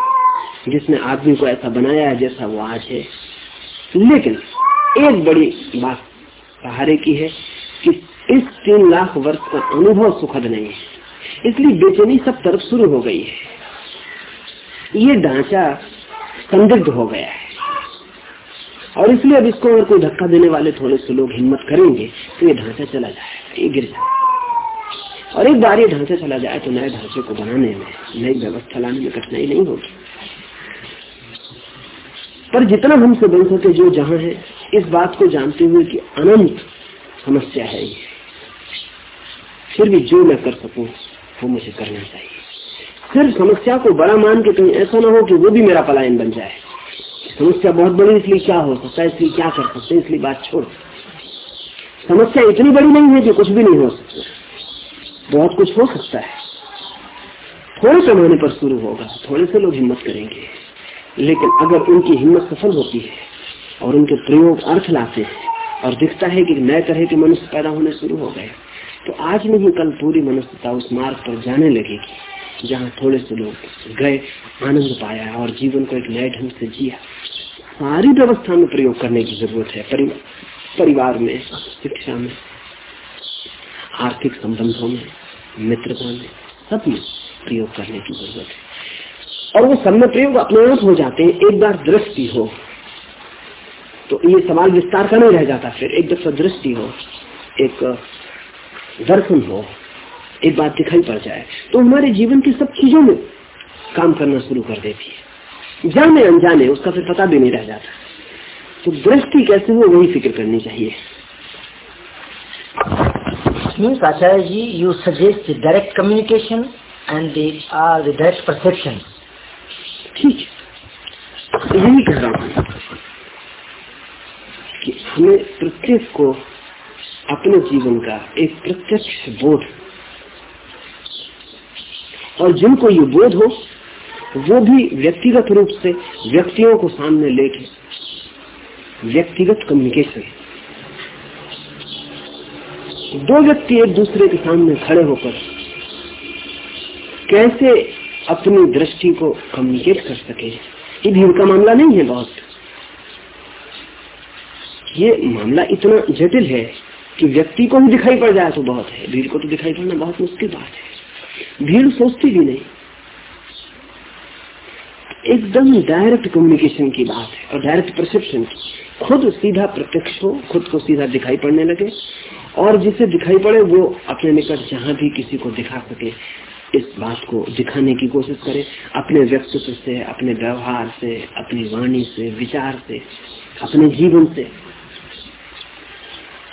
जिसने आदमी को ऐसा बनाया है जैसा वो आज है। लेकिन एक बड़ी बात सहारे की है कि इस तीन लाख वर्ष का अनुभव सुखद नहीं है। इसलिए बेचैनी सब तरफ़ शुरू हो गई है। ये ढांचा संदिग्ध हो गया है। और इसलिए अब इसको अगर कोई धक्का देने वाले थोड़े से लोग हिम्मत करेंगे तो ये ढांचा चला जाएगा ये गिर जाएगा और एक बार ये ढांचा चला जाए तो नए ढांचे को बनाने में नई व्यवस्था लाने में कठिनाई नहीं होगी। पर जितना हमसे बन सके जो जहाँ है, इस बात को जानते हुए कि अनंत समस्या है ये। फिर भी जो मैं कर सकूँ, वो मुझे करना चाहिए। सिर्फ़ समस्या को बड़ा मान के कहीं ऐसा ना हो कि वो भी मेरा पलायन बन जाए। समस्या बहुत बड़ी, इसलिए क्या हो सकता है? इसलिए क्या कर सकते इसलिए बात छोड़ समस्या इतनी बड़ी नहीं है कि कुछ भी नहीं हो सकता। बहुत कुछ हो सकता है। थोड़े पैमाने पर शुरू होगा। थोड़े से लोग हिम्मत करेंगे। लेकिन अगर उनकी हिम्मत सफल होती है और उनके प्रयोग अर्थ लाते हैं और दिखता है कि नए तरह के मनुष्य पैदा होने शुरू हो गए तो आज नहीं, कल पूरी मनुष्यता उस मार्ग पर जाने लगेगी, जहाँ थोड़े से लोग गए, आनंद पाया और जीवन को एक नए ढंग से जिया। सारी व्यवस्था में प्रयोग करने की ज़रूरत है परिवार में, शिक्षा में, आर्थिक संबंधों में, मित्रता में, सब में प्रयोग करने की ज़रूरत है। और वो प्रयोग अपने आप हो जाते हैं एक बार दृष्टि हो। तो ये सवाल विस्तार का नहीं रह जाता फिर एक दफ़ा दृष्टि हो एक दर्शन हो एक बात दिखाई पड़ जाए। तो हमारे जीवन की सब चीज़ों में काम करना शुरू कर देती है। जाने अनजाने उसका फिर पता भी नहीं रह जाता। तो दृष्टि कैसे हो वही फ़िक्र करनी चाहिए। means Acharya ji, you suggest the direct communication and the, uh. यही कह रहा हूँ कि हमें प्रत्येक को अपने जीवन का एक प्रत्यक्ष बोध और जिनको ये बोध हो, वो भी व्यक्तिगत रूप से व्यक्तियों को सामने लेके व्यक्तिगत कम्युनिकेशन दो व्यक्ति एक दूसरे के सामने खड़े होकर कैसे अपनी दृष्टि को कम्युनिकेट कर सके? ये भीड़ का मामला नहीं है। बहुत। ये मामला इतना जटिल है कि व्यक्ति को भी दिखाई पड़ जाए तो बहुत है। भीड़ को तो दिखाई पड़ना बहुत मुश्किल बात है। भीड़ सोचती भी नहीं। एकदम डायरेक्ट कम्युनिकेशन की बात है और डायरेक्ट परसेप्शन की। खुद सीधा प्रत्यक्ष हो खुद को सीधा दिखाई पड़ने लगे और जिसे दिखाई पड़े वो अपने निकट जहाँ भी किसी को दिखा सके इस बात को दिखाने की कोशिश करे, अपने व्यक्तित्व से, अपने व्यवहार से, अपनी वाणी से, विचार से, अपने जीवन से।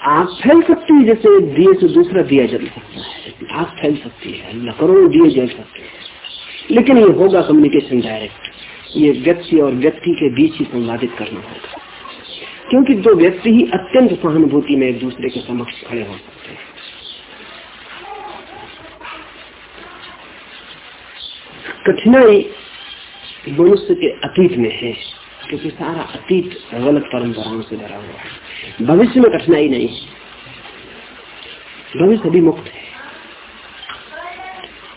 आग फैल सकती है जैसे एक दिए से दूसरा दिया जल सकता है। आग फैल सकती है, न करोड़ों दिए जल सकते हैं। लेकिन ये होगा कम्युनिकेशन डायरेक्ट ये व्यक्ति और व्यक्ति के बीच ही संवादित करना होगा। क्योंकि दो व्यक्ति ही अत्यंत सहानुभूति में एक दूसरे के समक्ष खड़े हो सकते हैं। कठिनाई मनुष्य के अतीत में है, क्योंकि सारा अतीत गलत परंपराओं से भरा हुआ है। भविष्य में कठिनाई नहीं भविष्य भी मुक्त है।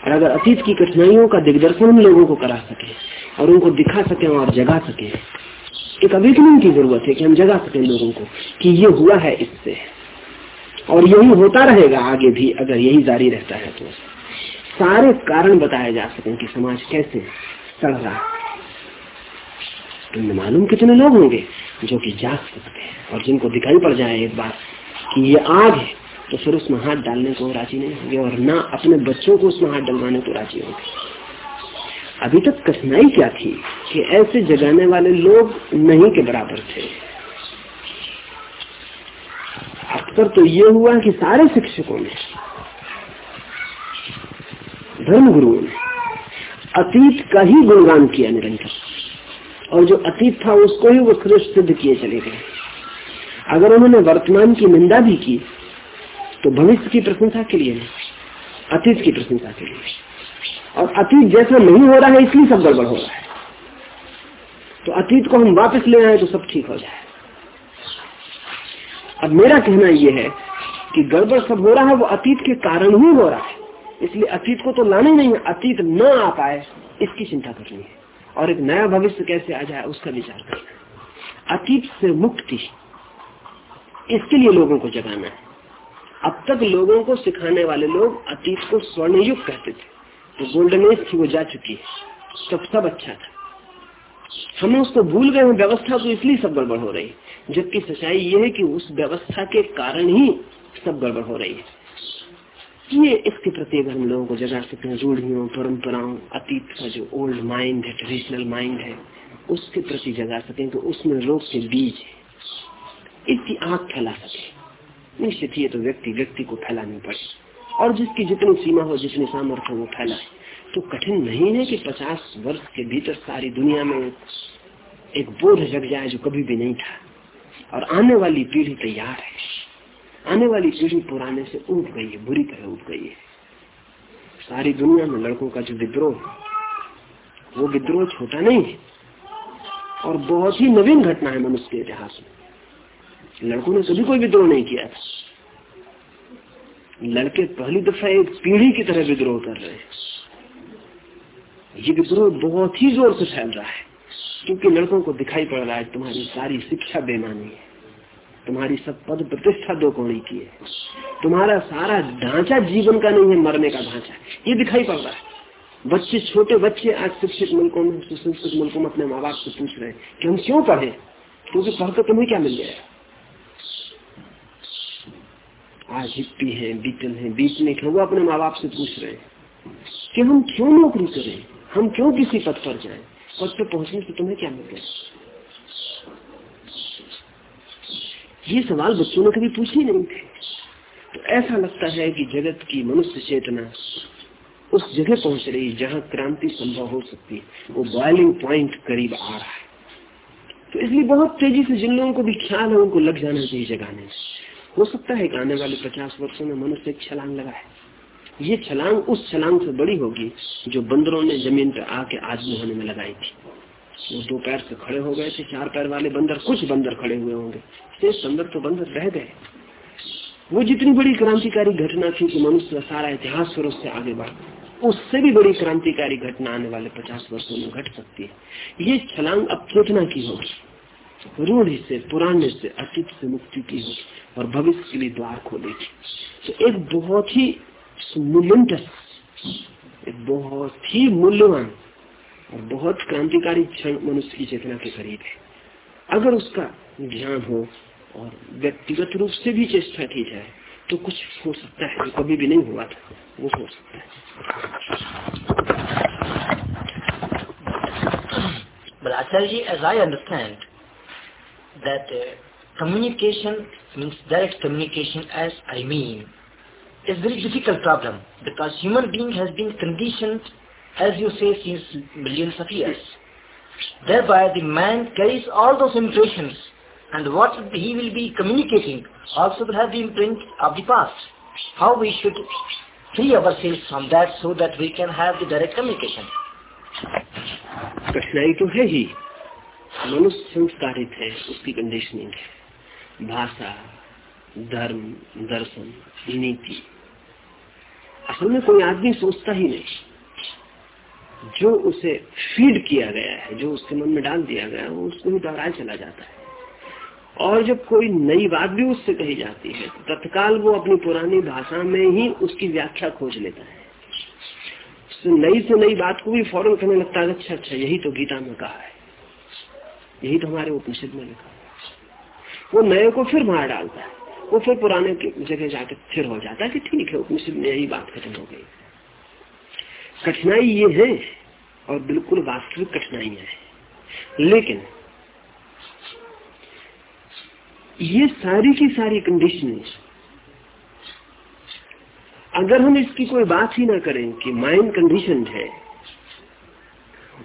और अगर अतीत की कठिनाइयों का दिग्दर्शन हम लोगों को करा सके, और उनको दिखा सके और जगा सके, एक अवेकनिंग की ज़रूरत है कि हम जगा सके लोगों को कि ये हुआ है इससे। और यही होता रहेगा आगे भी, अगर यही जारी रहता है तो। सारे कारण बताए जा सके कि समाज कैसे सड़ रहा तुम्हें मालूम कितने लोग होंगे जो कि जाग सकते हैं और जिनको दिखाई पड़ जाए एक बार कि ये आग है तो फिर उसमें हाथ डालने को राज़ी नहीं होंगे और ना अपने बच्चों को उसमें हाथ डलवाने को राज़ी होंगे। अभी तक कठिनाई क्या थी कि ऐसे जगाने वाले लोग नहीं के बराबर थे। अक्सर तो ये हुआ कि सारे शिक्षकों ने धर्म गुरुओं ने अतीत का ही गुणगान किया निरंतर। और जो अतीत था, उसको ही वो श्रेष्ठ सिद्ध किए चले गए। अगर उन्होंने वर्तमान की निंदा भी की तो भविष्य की प्रशंसा के लिए नहीं, अतीत की प्रशंसा के लिए। और अतीत जैसा नहीं हो रहा है, इसलिए सब गड़बड़ हो रहा है। तो अतीत को हम वापस ले आए तो सब ठीक हो जाए। अब मेरा कहना यह है कि गड़बड़ सब हो रहा है, वो अतीत के कारण ही हो रहा है। इसलिए अतीत को तो लाना ही नहीं है, अतीत न आ पाए, इसकी चिंता करनी है। और एक नया भविष्य कैसे आ जाए, उसका विचार करना है। अतीत से मुक्ति, इसके लिए लोगों को जगाना है। अब तक लोगों को सिखाने वाले लोग अतीत को स्वर्ण युग कहते थे। तो गोल्डन एज थी, वो जा चुकी है। तब सब अच्छा था। हम उसको भूल गए हैं, व्यवस्था तो इसलिए सब गड़बड़ हो रही है। जबकि सच्चाई ये है कि उस व्यवस्था के कारण ही सब गड़बड़ हो रही है। ये इसके प्रति अगर हम लोगों को जगा सकते हैं रूढ़ियों, परंपराओं, अतीत का जो ओल्ड माइंड है ट्रेडिशनल माइंड है, उसके प्रति जगा सकें तो उसमें रोग के बीज है। इसकी आँख फैला सके। निश्चित ये तो व्यक्ति व्यक्ति को फैलानी पड़े। और जिसकी जितनी सीमा हो, जितनी सामर्थ्य हो, वो फैलाए। तो कठिन नहीं है कि पचास वर्ष के भीतर सारी दुनिया में एक बोध जग जाए जो कभी भी नहीं था। और आने वाली पीढ़ी तैयार है। आने वाली पीढ़ी पुराने से उठ गई है, बुरी तरह उठ गई है। सारी दुनिया में लड़कों का जो विद्रोह वो विद्रोह छोटा नहीं है, और बहुत ही नवीन घटना है मनुष्य के इतिहास में। लड़कों ने कभी कोई विद्रोह नहीं किया था। लड़के पहली दफ़ा एक पीढ़ी की तरह विद्रोह कर रहे हैं। ये विद्रोह बहुत ही ज़ोर से फैल रहा है, क्योंकि लड़कों को दिखाई पड़ रहा है, तुम्हारी सारी शिक्षा बेमानी है। तुम्हारी सब पद प्रतिष्ठा दो कौड़ी की है। तुम्हारा सारा ढांचा जीवन का नहीं है, मरने का ढांचा ये दिखाई पड़ रहा है। बच्चे, छोटे बच्चे आज शिक्षित मुल्कों में सुसंस्कृत मुल्कों में अपने माँ बाप से पूछ रहे हैं कि हम क्यों पढ़े? क्योंकि पढ़कर तुम्हें क्या मिल गया? आज हिप्पी है, बीटल है बीच में वो अपने माँ बाप से पूछ रहे हैं कि हम क्यों नौकरी करें? हम क्यों किसी पद पर जाए? पद पर पहुँचने से तुम्हें क्या मिल गया? ये सवाल बच्चों ने कभी पूछे नहीं थे। तो ऐसा लगता है कि जगत की मनुष्य चेतना उस जगह पहुँच रही जहाँ क्रांति संभव हो सकती है। वो बॉइलिंग पॉइंट करीब आ रहा है। तो इसलिए बहुत तेज़ी से जिन लोगों को भी ख्याल है, उनको लग जाना चाहिए जगाने। हो सकता है कि आने वाले पचास वर्षो में मनुष्य एक छलांग लगाए। ये छलांग उस छलांग से बड़ी होगी जो बंदरों ने ज़मीन पर आके आदमी होने में लगाई थी। वो दो पैर से खड़े हो गए थे, चार पैर वाले बंदर, कुछ बंदर खड़े हुए होंगे। शेष बंदर तो बंदर रह गए। वो जितनी बड़ी क्रांतिकारी घटना थी कि मनुष्य का सारा इतिहास फिर उससे आगे बढ़ उससे भी बड़ी क्रांतिकारी घटना आने वाले पचास वर्षों में घट सकती है। ये छलांग अब चेतना की होगी। रूढ़ से, पुराने से, अतीत से मुक्ति की होगी और भविष्य के लिए द्वार खोलेगी तो एक बहुत ही एक बहुत ही मूल्यवान और बहुत क्रांतिकारी क्षण मनुष्य की चेतना के करीब है अगर उसका ध्यान हो और व्यक्तिगत रूप से भी चेष्टा की जाए तो कुछ हो सकता है जो कभी भी नहीं हुआ था वो हो सकता है But Acharya as I understand that uh, communication means direct communication as I mean is very difficult problem because human being has been conditioned as you say since millions of years. Thereby the man carries all those impressions and what he will be communicating also will have the imprint of the past. How we should free ourselves from that so that we can have the direct communication. कठिनाई तो है ही मनुष्य संस्कारित है उसकी conditioning है भाषा धर्म दर्शन नीति असल में कोई आदमी सोचता ही नहीं जो उसे फ़ीड किया गया है, जो उसके मन में डाल दिया गया है, वो उसको ही दोहराया चला जाता है। और जब कोई नई बात भी उससे कही जाती है तो तत्काल वो अपनी पुरानी भाषा में ही उसकी व्याख्या खोज लेता है। नई से नई बात को भी फ़ौरन करने लगता है अच्छा अच्छा यही तो गीता में कहा है। यही तो हमारे उपनिषद में लिखा है। वो नए को फिर मार डालता है। वो फिर पुराने जगह जाकर फिर हो जाता है कि ठीक है, उपनिषद में यही बात खत्म हो गई। कठिनाई ये है और बिल्कुल वास्तविक कठिनाइयाँ है। लेकिन ये सारी की सारी कंडीशन अगर हम इसकी कोई बात ही ना करें कि माइंड कंडीशन है,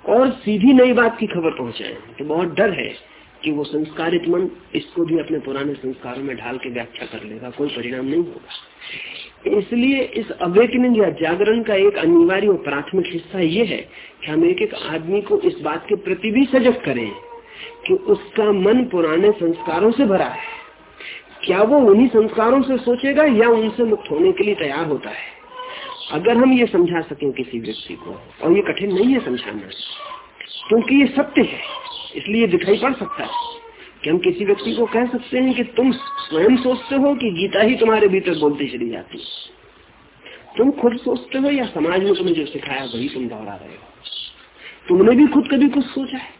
और सीधी नई बात की खबर पहुँचाए तो बहुत डर है कि वो संस्कारित मन इसको भी अपने पुराने संस्कारों में ढाल के व्याख्या कर लेगा, कोई परिणाम नहीं होगा। इसलिए इस अवेकनिंग या जागरण का एक अनिवार्य और प्राथमिक हिस्सा ये है कि हम एक एक आदमी को इस बात के प्रति भी सजग करें कि उसका मन पुराने संस्कारों से भरा है। क्या वो उन्हीं संस्कारों से सोचेगा या उनसे मुक्त होने के लिए तैयार होता है? अगर हम ये समझा सकें किसी व्यक्ति को, और ये कठिन नहीं है समझाना, क्योंकि ये सत्य है, इसलिए दिखाई पड़ सकता है। कि हम किसी व्यक्ति को कह सकते हैं कि तुम स्वयं सोचते हो कि गीता ही तुम्हारे भीतर बोलती चली जाती तुम खुद सोचते हो या समाज में तुम्हें जो सिखाया वही तुम दोहरा रहे हो? तुमने भी खुद कभी कुछ सोचा है?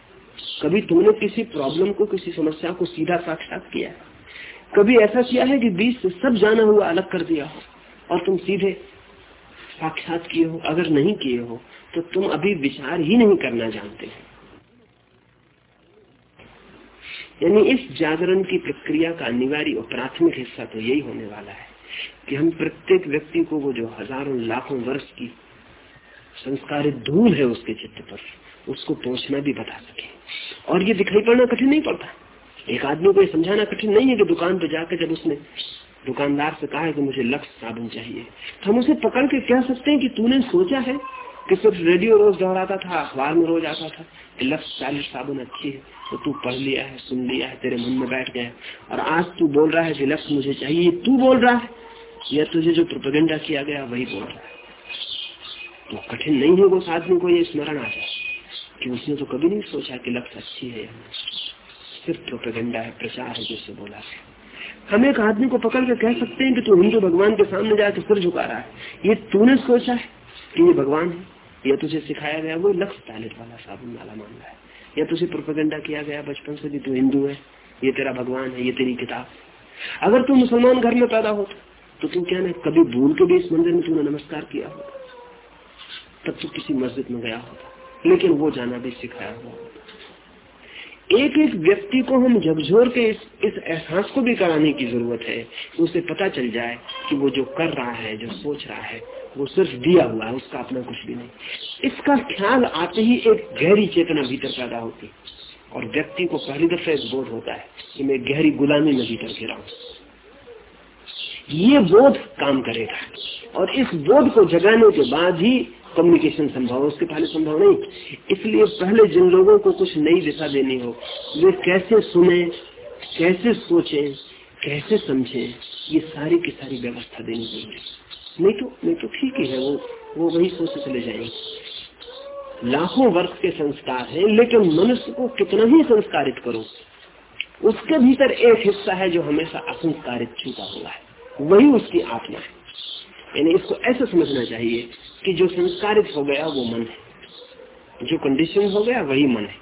कभी तुमने किसी प्रॉब्लम को, किसी समस्या को सीधा साक्षात किया कभी ऐसा किया है कि बीच से सब जाना हुआ अलग कर दिया हो और तुम सीधे साक्षात किए हो? अगर नहीं किए हो तो तुम अभी विचार ही नहीं करना जानते हो। यानी इस जागरण की प्रक्रिया का अनिवार्य और प्राथमिक हिस्सा तो यही होने वाला है कि हम प्रत्येक व्यक्ति को वो जो हज़ारों, लाखों वर्ष की संस्कारित धूल है उसके चित्त पर, उसको पहुँचना भी बता सके। और ये दिखाई पड़ना कठिन नहीं पड़ता। एक आदमी को यह समझाना कठिन नहीं है कि दुकान पर जाकर जब उसने दुकानदार से कहा है कि मुझे लक्ष्य साबुन चाहिए तो हम उसे पकड़ के कह सकते हैं कि तूने सोचा है कि सिर्फ़ रेडियो रोज दोहराता था, अखबार में रोज आता था। लक्स चालीस साबुन अच्छी है तो तू पढ़ लिया है, सुन लिया है, तेरे मन में बैठ गया और आज तू बोल रहा है कि लक्स मुझे चाहिए, तू बोल रहा है। या तुझे जो प्रोपेगेंडा किया गया, वही बोल रहा है। तो कठिन नहीं है उस आदमी को ये स्मरण आ जाए। कि उसने तो कभी नहीं सोचा कि लक्ष्य अच्छी है सिर्फ़ प्रोपेगेंडा है, प्रचार है जैसे बोला है। हम एक आदमी को पकड़ के कह सकते हैं कि तू हिंदू भगवान के सामने जाकर सिर झुका रहा है। ये तूने सोचा है? कि ये भगवान है, या तुझे सिखाया गया वो लक्ष्य पैलेट वाला साबुन वाला रहा है। या तुझे प्रोपेगेंडा किया गया बचपन से भी तू हिंदू है, ये तेरा भगवान है, ये तेरी किताब अगर तू मुसलमान घर में पैदा होता तो तू क्या नहीं, कभी भूल के भी इस मंदिर में तूने नमस्कार किया होगा तब तू किसी मस्जिद में गया होगा लेकिन वो जाना भी सिखाया हुआ एक एक व्यक्ति को हम झकझोर के इस इस एहसास को भी कराने की ज़रूरत है उसे पता चल जाए कि वो जो कर रहा है, जो सोच रहा है वो सिर्फ़ दिया हुआ है, उसका अपना कुछ भी नहीं। इसका ख्याल आते ही एक गहरी चेतना भीतर पैदा होती और व्यक्ति को पहली दफे बोध होता है कि मैं गहरी गुलामी में भीतर गिरा हूँ। ये बोध काम करेगा। और इस बोध को जगाने के बाद ही कम्युनिकेशन संभव उसके पहले संभव नहीं। इसलिए पहले जिन लोगों को कुछ नई दिशा देनी हो, वे कैसे सुने, कैसे सोचे, कैसे समझे, ये सारी की सारी व्यवस्था देनी चाहिए नहीं तो नहीं तो ठीक ही है वो वो वही सोच चले जाएँगे। लाखों वर्ष के संस्कार हैं, लेकिन मनुष्य को कितना ही संस्कारित करो, उसके भीतर एक हिस्सा है जो हमेशा असंस्कारित छूटा हुआ है, वही उसकी आत्मा है। यानी इसको ऐसे समझना चाहिए कि जो संस्कारित हो गया, वो मन है। जो कंडीशन हो गया, वही मन है।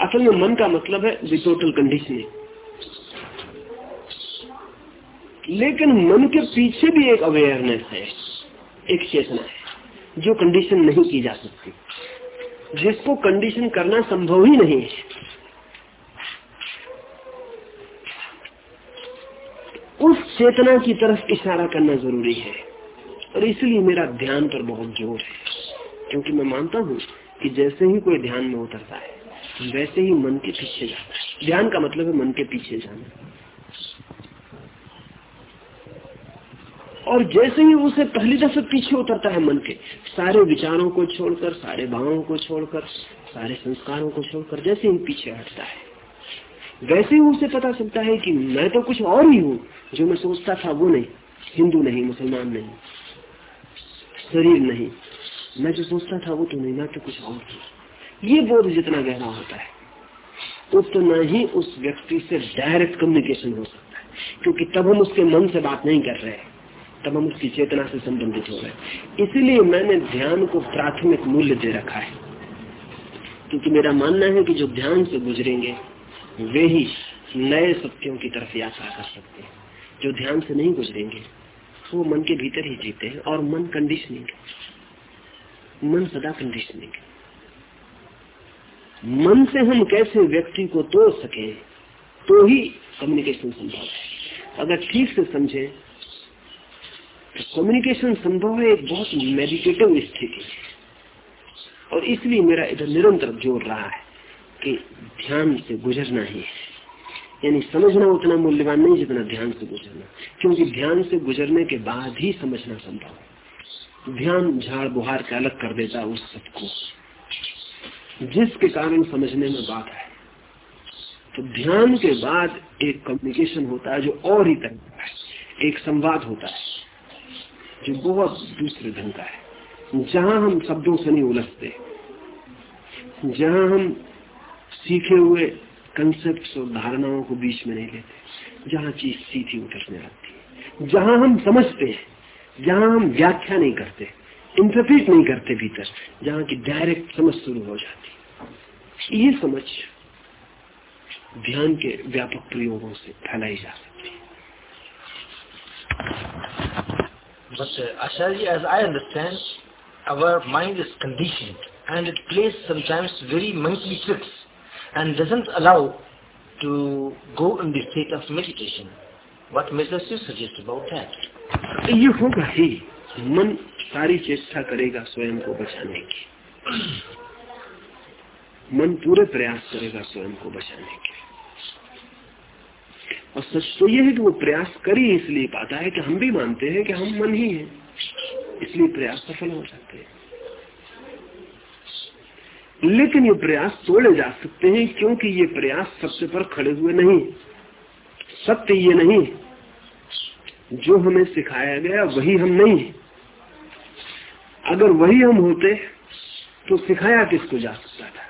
असल में मन का मतलब है टोटल कंडीशनिंग लेकिन मन के पीछे भी एक अवेयरनेस है, एक चेतना है, जो कंडीशन नहीं की जा सकती। जिसको कंडीशन करना संभव ही नहीं है। उस चेतना की तरफ़ इशारा करना ज़रूरी है। और इसलिए मेरा ध्यान पर बहुत ज़ोर है। क्योंकि मैं मानता हूँ कि जैसे ही कोई ध्यान में उतरता है, वैसे ही मन के पीछे जाता है। ध्यान का मतलब है मन के पीछे जाना। और जैसे ही उसे पहली दफे पीछे उतरता है मन के, सारे विचारों को छोड़कर, सारे भावों को छोड़कर, सारे संस्कारों को छोड़कर, जैसे ही पीछे हटता है, वैसे ही उसे पता चलता है कि मैं तो कुछ और ही हूँ, जो मैं सोचता था वो नहीं, हिंदू नहीं, मुसलमान नहीं, शरीर नहीं, मैं जो सोचता था वो तो नहीं, मैं तो कुछ और थी ये बोध जितना गहरा होता है, उतना ही उस व्यक्ति से डायरेक्ट कम्युनिकेशन हो सकता है, क्योंकि तब हम उसके मन से बात नहीं कर रहे तब हम उसकी चेतना से संबंधित हो रहे इसलिए मैंने ध्यान को प्राथमिक मूल्य दे रखा है। क्योंकि मेरा मानना है कि जो ध्यान से गुजरेंगे, वे ही नए सत्यों की तरफ़ यात्रा कर सकते हैं। जो ध्यान से नहीं गुजरेंगे, वो मन के भीतर ही जीते हैं और मन कंडीशनिंग मन सदा कंडीशनिंग मन से हम कैसे व्यक्ति को तोड़ सके तो ही कम्युनिकेशन संभव है। अगर ठीक से समझे कम्युनिकेशन संभव है, एक बहुत मेडिटेटिव स्थिति और इसलिए मेरा इधर निरंतर ज़ोर रहा है कि ध्यान से गुजरना ही है। यानी समझना उतना मूल्यवान नहीं जितना ध्यान से गुजरना। क्योंकि ध्यान से गुजरने के बाद ही समझना संभव है। ध्यान झाड़ बुहार के अलग कर देता उस सबको। जिसके कारण समझने में बात है। तो ध्यान के बाद एक कम्युनिकेशन होता है जो और ही तरह का है। एक संवाद होता है। जो बहुत दूसरे ढंग का है। जहाँ हम शब्दों से नहीं उलझते, जहाँ हम सीखे हुए कंसेप्ट और धारणाओं को बीच में नहीं लेते, जहाँ चीज़ सीधी उतरने लगती है। जहाँ हम समझते हैं, जहाँ हम व्याख्या नहीं करते इंटरप्रीट नहीं करते भीतर, जहाँ की डायरेक्ट समझ शुरू हो जाती ये समझ ध्यान के व्यापक प्रयोगों से फैलाई जा सकती है But uh, Acharya, as I understand, our mind is conditioned and it plays sometimes very monkey tricks and doesn't allow to go in the state of meditation. What measures you suggest about that? ये होगा ही मन सारी चेष्टा करेगा स्वयं को बचाने की मन पूरे प्रयास करेगा स्वयं को बचाने के और सच तो यह है कि वो प्रयास कर ही इसलिए पाता है कि हम भी मानते हैं कि हम मन ही हैं। इसलिए प्रयास सफल हो जाते हैं। लेकिन ये प्रयास तोड़े जा सकते हैं क्योंकि ये प्रयास सत्य पर खड़े हुए नहीं सत्य ये नहीं जो हमें सिखाया गया, वही हम नहीं अगर वही हम होते तो सिखाया किसको जा सकता था?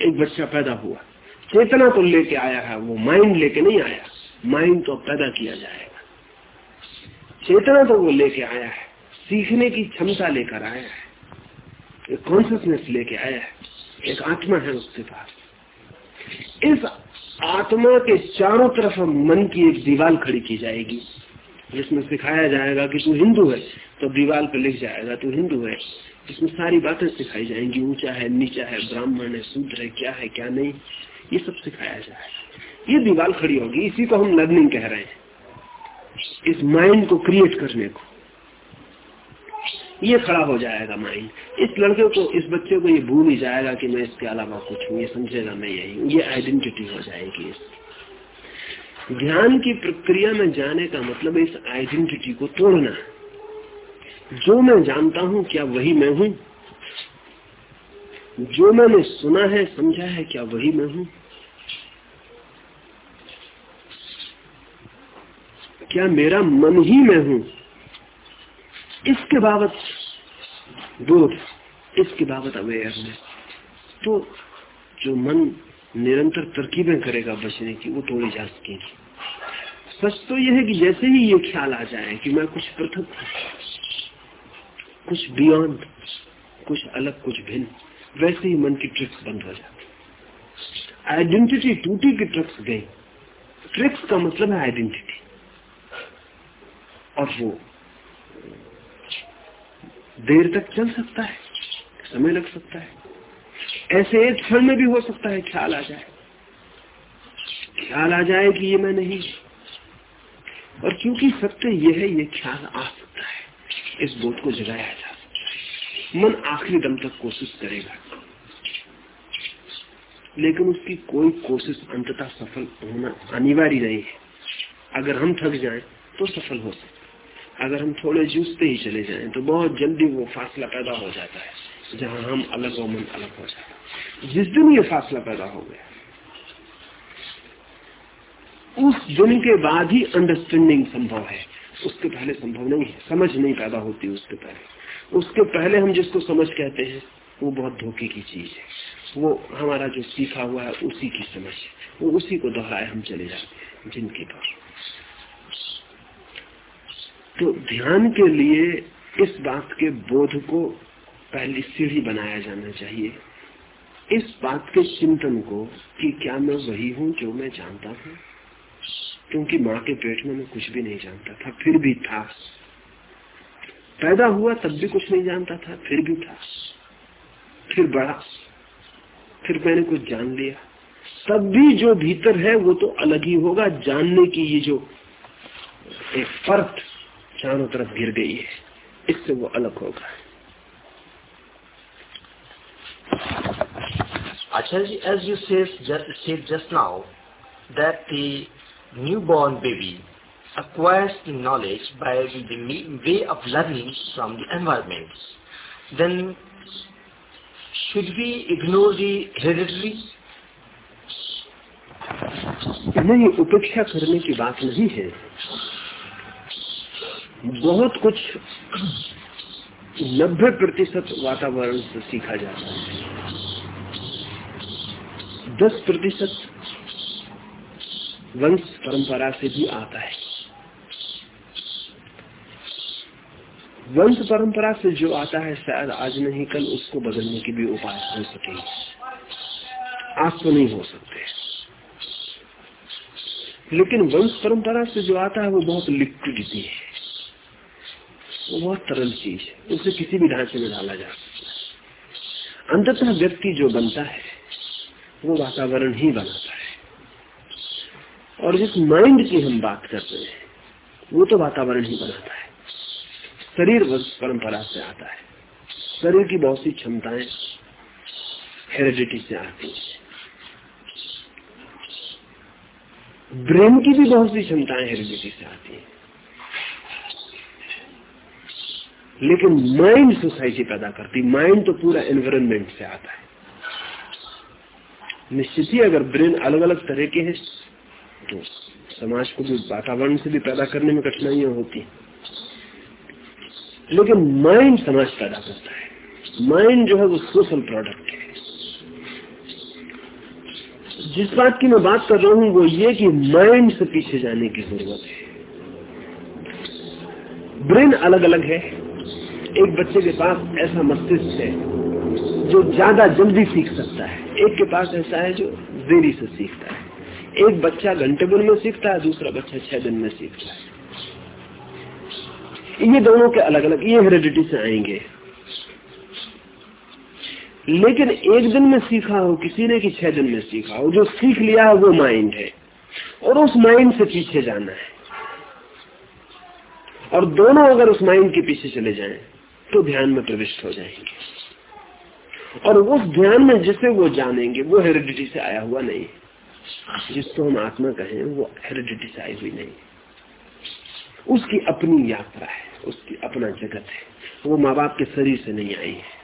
एक बच्चा पैदा हुआ। चेतना तो लेके आया है, वो माइंड लेके नहीं आया। माइंड तो पैदा किया जाएगा। चेतना तो वो लेके आया है, सीखने की क्षमता लेकर आया है। एक कॉन्सियसनेस लेके आया है, एक आत्मा है उसके पास। इस आत्मा के चारों तरफ़ मन की एक दीवार खड़ी की जाएगी, जिसमें सिखाया जाएगा कि तू हिंदू है तो दीवार पर लिख जाएगा, तू हिंदू है। इसमें सारी बातें सिखाई जाएँगी, ऊँचा है, नीचा है, ब्राह्मण है शूद्र है, क्या है, क्या नहीं, ये सब सिखाया जाएगा ये दीवार खड़ी होगी, इसी को हम लर्निंग कह रहे हैं। इस माइंड को क्रिएट करने को। ये खड़ा हो जाएगा माइंड इस लड़के को, इस बच्चे को ये भूल ही जाएगा कि मैं इसके अलावा कुछ हूँ ये समझेगा मैं यही हूँ। ये आइडेंटिटी हो जाएगी ध्यान की प्रक्रिया में जाने का मतलब इस आइडेंटिटी को तोड़ना। जो मैं जानता हूँ, क्या वही मैं हूँ? जो मैंने सुना है, समझा है, क्या वही मैं हूँ? क्या मेरा मन ही मैं हूँ? इसके बाबत बोध, इसके बाबत अवेयर अवेयरनेस तो जो मन निरंतर तरकीबें करेगा बचने की, वो तोड़ी जा सकेगी। सच तो यह है कि जैसे ही ये ख्याल आ जाए कि मैं कुछ पृथक कुछ बियॉन्ड कुछ अलग, कुछ भिन्न, वैसे ही मन की ट्रिक्स बंद हो जाती आइडेंटिटी टूटी की ट्रिक्स गई। ट्रिक्स का मतलब है आइडेंटिटी और वो देर तक चल सकता है, समय लग सकता है। ऐसे एक क्षण में भी हो सकता है, ख्याल आ जाए। ख्याल आ जाए कि ये मैं नहीं। और क्योंकि सत्य ये है, ये ख्याल आ इस बोध को जगाया जा मन आखिरी दम तक कोशिश करेगा। लेकिन उसकी कोई कोशिश अंततः सफल होना अनिवार्य नहीं है। अगर हम थक जाएँ तो सफल हो सकते अगर हम थोड़े जूझते ही चले जाएँ तो बहुत जल्दी वो फासला पैदा हो जाता है, जहाँ हम अलग और मन अलग हो जाता जिस दिन ये फासला पैदा हो गया, उस दिन के बाद ही अंडरस्टैंडिंग संभव है। उसके पहले संभव नहीं है। समझ नहीं पैदा होती उसके पहले। उसके पहले हम जिसको समझ कहते हैं, वो बहुत धोखे की चीज़ है। वो हमारा जो सीखा हुआ है, उसी की समझ है। वो उसी को दोहराए हम चले जाते हैं, जिनके पर तो ध्यान के लिए इस बात के बोध को पहली सीढ़ी बनाया जाना चाहिए। इस बात के चिंतन को कि क्या मैं वही हूँ जो मैं जानता हूँ? क्योंकि माँ के पेट में मैं कुछ भी नहीं जानता था फिर भी था। पैदा हुआ तब भी कुछ नहीं जानता था फिर भी था। फिर बड़ा फिर मैंने कुछ जान लिया। तब भी जो भीतर है वो तो अलग ही होगा जानने की ये जो एक फ़र्क चारों तरफ़ गिर गई है इससे वो अलग होगा। Acharya, as you said just, said just now, that the newborn baby acquires the knowledge by the way of learning from the environment, then should we ignore the hereditary? नहीं उपेक्षा करने की बात नहीं है बहुत कुछ नब्बे प्रतिशत वातावरण से सीखा जाता है दस प्रतिशत वंश परंपरा से भी आता है। वंश परंपरा से जो आता है, शायद आज नहीं, कल उसको बदलने के भी उपाय हो सके। आज तो नहीं हो सकते। लेकिन वंश परंपरा से जो आता है, वो बहुत लिक्विडिटी है। वो बहुत तरल चीज़ है। उसे किसी भी ढांचे में डाला जा सकता है। अंततः व्यक्ति जो बनता है, वो वातावरण ही बनाता है। और जिस माइंड की हम बात कर रहे हैं, वो तो वातावरण ही बनाता है। शरीर परंपरा से आता है। शरीर की बहुत सी क्षमताएँ हेरिडिटी से आती है। ब्रेन की भी बहुत सी क्षमताएँ हेरिडिटी से आती है। लेकिन माइंड सोसाइटी पैदा करती माइंड तो पूरा एनवायरमेंट से आता है। निश्चित ही अगर ब्रेन अलग अलग तरह के हैं तो समाज को भी, वातावरण से भी पैदा करने में कठिनाइयाँ होती लेकिन माइंड समाज पैदा करता है। माइंड जो है वो सोशल प्रोडक्ट है। जिस बात की मैं बात कर रहा हूँ, वो ये कि माइंड से पीछे जाने की ज़रूरत है। ब्रेन अलग अलग है। एक बच्चे के पास ऐसा मस्तिष्क है जो ज़्यादा जल्दी सीख सकता है। एक के पास ऐसा है जो देरी से सीखता है। एक बच्चा घंटे भर में सीखता है, दूसरा बच्चा छह दिन में सीखता है। ये दोनों के अलग अलग ये हेरिडिटी से आएँगे। लेकिन एक दिन में सीखा हो, किसी ने कि छह दिन में सीखा हो, जो सीख लिया है, वो माइंड है। और उस माइंड से पीछे जाना है। और दोनों अगर उस माइंड के पीछे चले जाएँ तो ध्यान में प्रविष्ट हो जाएँगे। और उस ध्यान में जिसे वो जानेंगे, वो हेरिडिटी से आया हुआ नहीं जिसको हम आत्मा कहें, वो हेरिडिटी से आई हुई नहीं उसकी अपनी यात्रा है, उसकी अपना जगत है। वो माँ बाप के शरीर से नहीं आई है।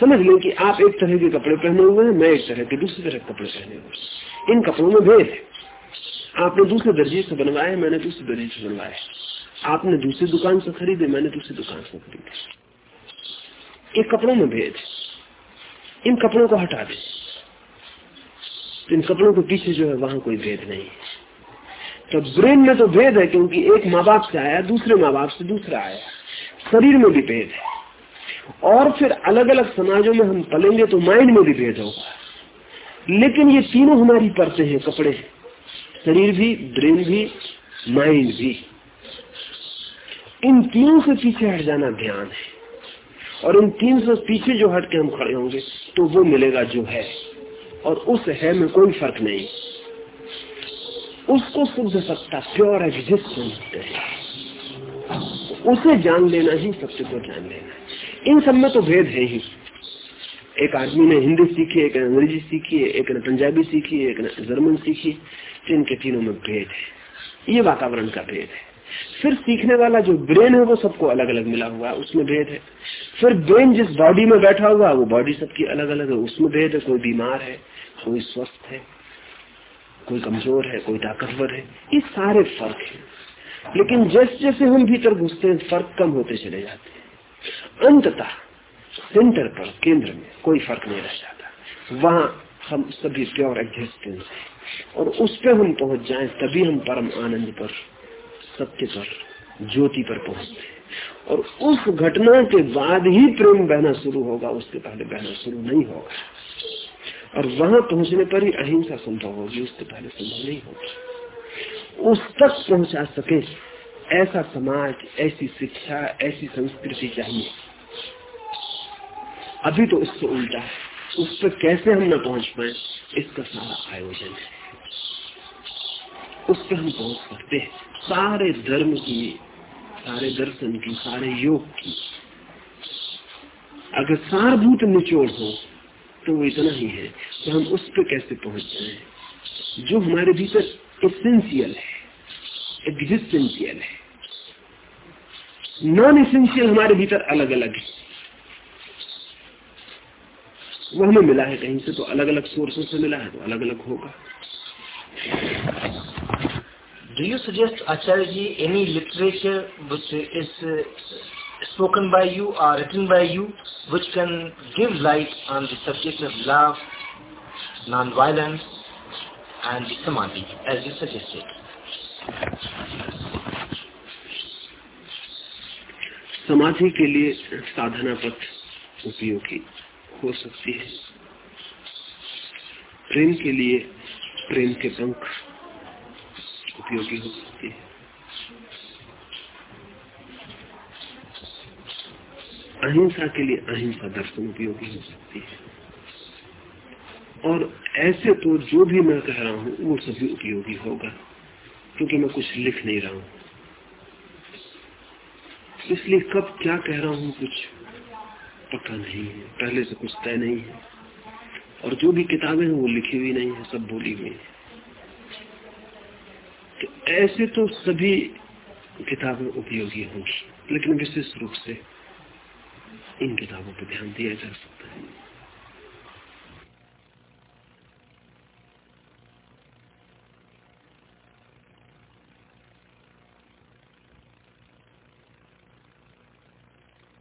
समझ लें कि आप एक तरह के कपड़े पहने हुए हैं, मैं एक तरह के दूसरे तरह के कपड़े पहने हुए इन कपड़ों में भेद है। आपने दूसरे दर्जी से बनवाए, मैंने दूसरे दर्जी से बनवाए। आपने दूसरी दुकान से खरीदे, मैंने दूसरी दुकान से खरीदे। एक कपड़ों में भेद इन कपड़ों को हटा दे। इन कपड़ों के पीछे जो है वहाँ कोई भेद नहीं तो ब्रेन में तो भेद है क्योंकि एक माँ बाप से आया, दूसरे माँ बाप से दूसरा आया। शरीर में भी भेद है। और फिर अलग अलग समाजों में हम पलेंगे तो माइंड में भी भेद होगा। लेकिन ये तीनों हमारी परतें हैं, कपड़े शरीर भी, ब्रेन भी, माइंड भी। इन तीनों से पीछे हट जाना ध्यान है। और इन तीन से पीछे जो हट के हम खड़े होंगे तो वो मिलेगा जो है। और उस है में कोई फ़र्क नहीं। उसको शुद्ध सत्ता प्योर एग्जिस्टेंस उसे जान लेना ही सत्य को जान लेना। इन सब में तो भेद है ही। एक आदमी ने हिंदी सीखी, एक ने अंग्रेज़ी सीखी है एक ने पंजाबी सीखी है एक ने जर्मन सीखी तो इनके तीनों में भेद है। ये वातावरण का भेद है। फिर सीखने वाला जो ब्रेन है, वो सबको अलग अलग मिला हुआ है उसमें भेद है। फिर ब्रेन जिस बॉडी में बैठा हुआ है वो बॉडी सबकी अलग अलग है, उसमें भेद है, कोई बीमार है। कोई स्वस्थ है, कोई कमज़ोर है, कोई ताकतवर है, ये सारे फ़र्क है। लेकिन जैसे जैसे हम भीतर घुसते हैं, फ़र्क कम होते चले जाते हैं। अंततः सेंटर पर, केंद्र में कोई फ़र्क नहीं रह जाता। वहाँ हम सभी प्योर एग्जिस्टेंस है। और उस पर हम पहुँच जाएँ, तभी हम परम आनंद पर, सत्य पर, ज्योति पर पहुँचते हैं। और उस घटना के बाद ही प्रेम बहना शुरू होगा, उसके पहले बहना शुरू नहीं होगा। और वहाँ पहुँचने पर ही अहिंसा संभव होगी, उससे पहले संभव नहीं होगी। उस तक पहुँचा सके, ऐसा समाज, ऐसी शिक्षा, ऐसी संस्कृति चाहिए। अभी तो इससे उल्टा है। उस पर कैसे हम न पहुँच पाए, इसका सारा आयोजन है। उस पर हम पहुँच सकते हैं। सारे धर्म की, सारे दर्शन की, सारे योग की। अगर सारभूत निचोड़ हो तो वो इतना ही है तो हम उस पर कैसे पहुँच जाए? जो हमारे भीतर एसेंशियल है एग्जिस्टेंशियल है। नॉन एसेंशियल हमारे भीतर अलग अलग है। वो हमें मिला है कहीं से तो अलग अलग सोर्सों से मिला है तो अलग अलग होगा। Do you suggest, Acharya ji, any literature which is spoken by you or written by you which can give light on the subject of love, non-violence and samadhi as you suggested? समाधि के लिए साधना पथ उपयोगी हो सकती है प्रेम के लिए प्रेम के पंख उपयोगी हो सकती है अहिंसा के लिए अहिंसा दर्शन उपयोगी हो सकती है। और ऐसे तो जो भी मैं कह रहा हूँ, वो सभी उपयोगी होगा, क्योंकि मैं कुछ लिख नहीं रहा हूँ। इसलिए कब क्या कह रहा हूँ कुछ पता नहीं है। पहले से कुछ तय नहीं है। और जो भी किताबें हैं, वो लिखी हुई नहीं है, सब बोली हुई है। तो ऐसे तो सभी किताबें उपयोगी होंगी, लेकिन विशेष रूप से इन किताबों पर ध्यान दिया जा सकता है।